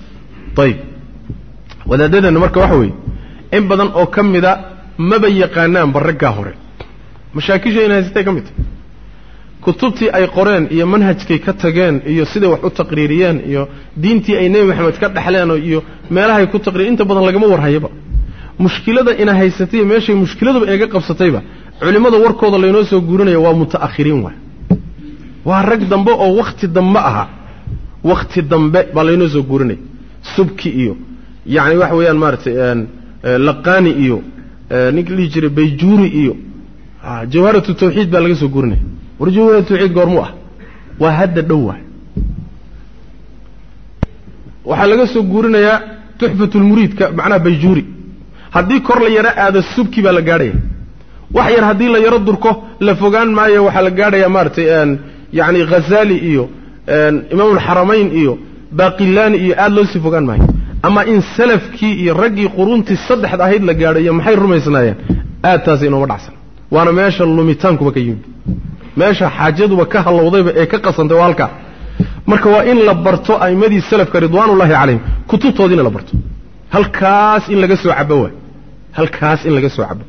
ayib wadaadadeenna marka waxa weeye in badan oo ka mida maba yaqaanaanba raggaa hore. Mashaakisha inay haysatay ka mid. Tahay kutubtii ay qoreen iyo manhajkay ka tageen iyo siday wax u taqriiriyeen iyo diintii ay nebi maxamed ka dhexleen iyo meelahay ku taqriir inta badan lagama warhayaba mushkilada ina haysatay meeshay mushkiladuba inaga qabsatayba culimmada warkooda laynoo soo guurinaya waa muta'akhiriin waay. Waa rag dambe oo wakhti dambe aha wakhti dambe baa laynoo soo guurinaya subki iyo yacni waxa weeyaan maaratay laqaani iyo ninka jiray bayjuuri iyo jawharatu tawxiid baa laga soo guurinaya war jawharatu tawxiid goormuu ah. Waa hadda dhow waay. Waxaa laga soo guurinayaa tuxfatulmuriidka macnaha bayjuuri. Haddii kor la yaro aado subki baa la gaadhaya. Wax yar haddii la yaro durko la fogaan maayo waxaa la gaadhaya maaratay yani ghazaali iyo imaamulxaramayn iyo baqilaani iyo aada loo sii fogaan maayo ama in salafkii iyo raggii quruntii saddexda ahayd la gaadho iyo maxay rumaysnaayeen? Aad taasi inooma dhacsan. Waana meesha lumitaankuba ka yimid. Meesha xaajaduba ka hallowdayba ee ka qasantay waa halkaa. Marka waa in la barto a'immadii salafka ridwaanullahi calayhim kutubtoodiina la barto. Halkaas in laga soo cabo waay. Halkaas in laga soo cabo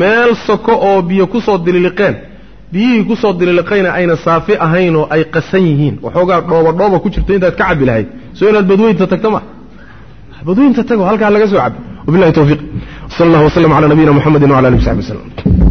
meel soko oo biyo ku soo dililiqeen biyihii ku soo dililiqayna ayna saafi ahayn oo ay qasan yihiin. Waxoogaa dhooba dhooba ku jirta intaad ka cabbi lahayd. Soo inaad badweynta tagto ma. Badweynta tago halkaa laga soo cabo wabillahi tawfiiq. Sala allah waslam cala nabiyina muxamedin wala alihi w saxbi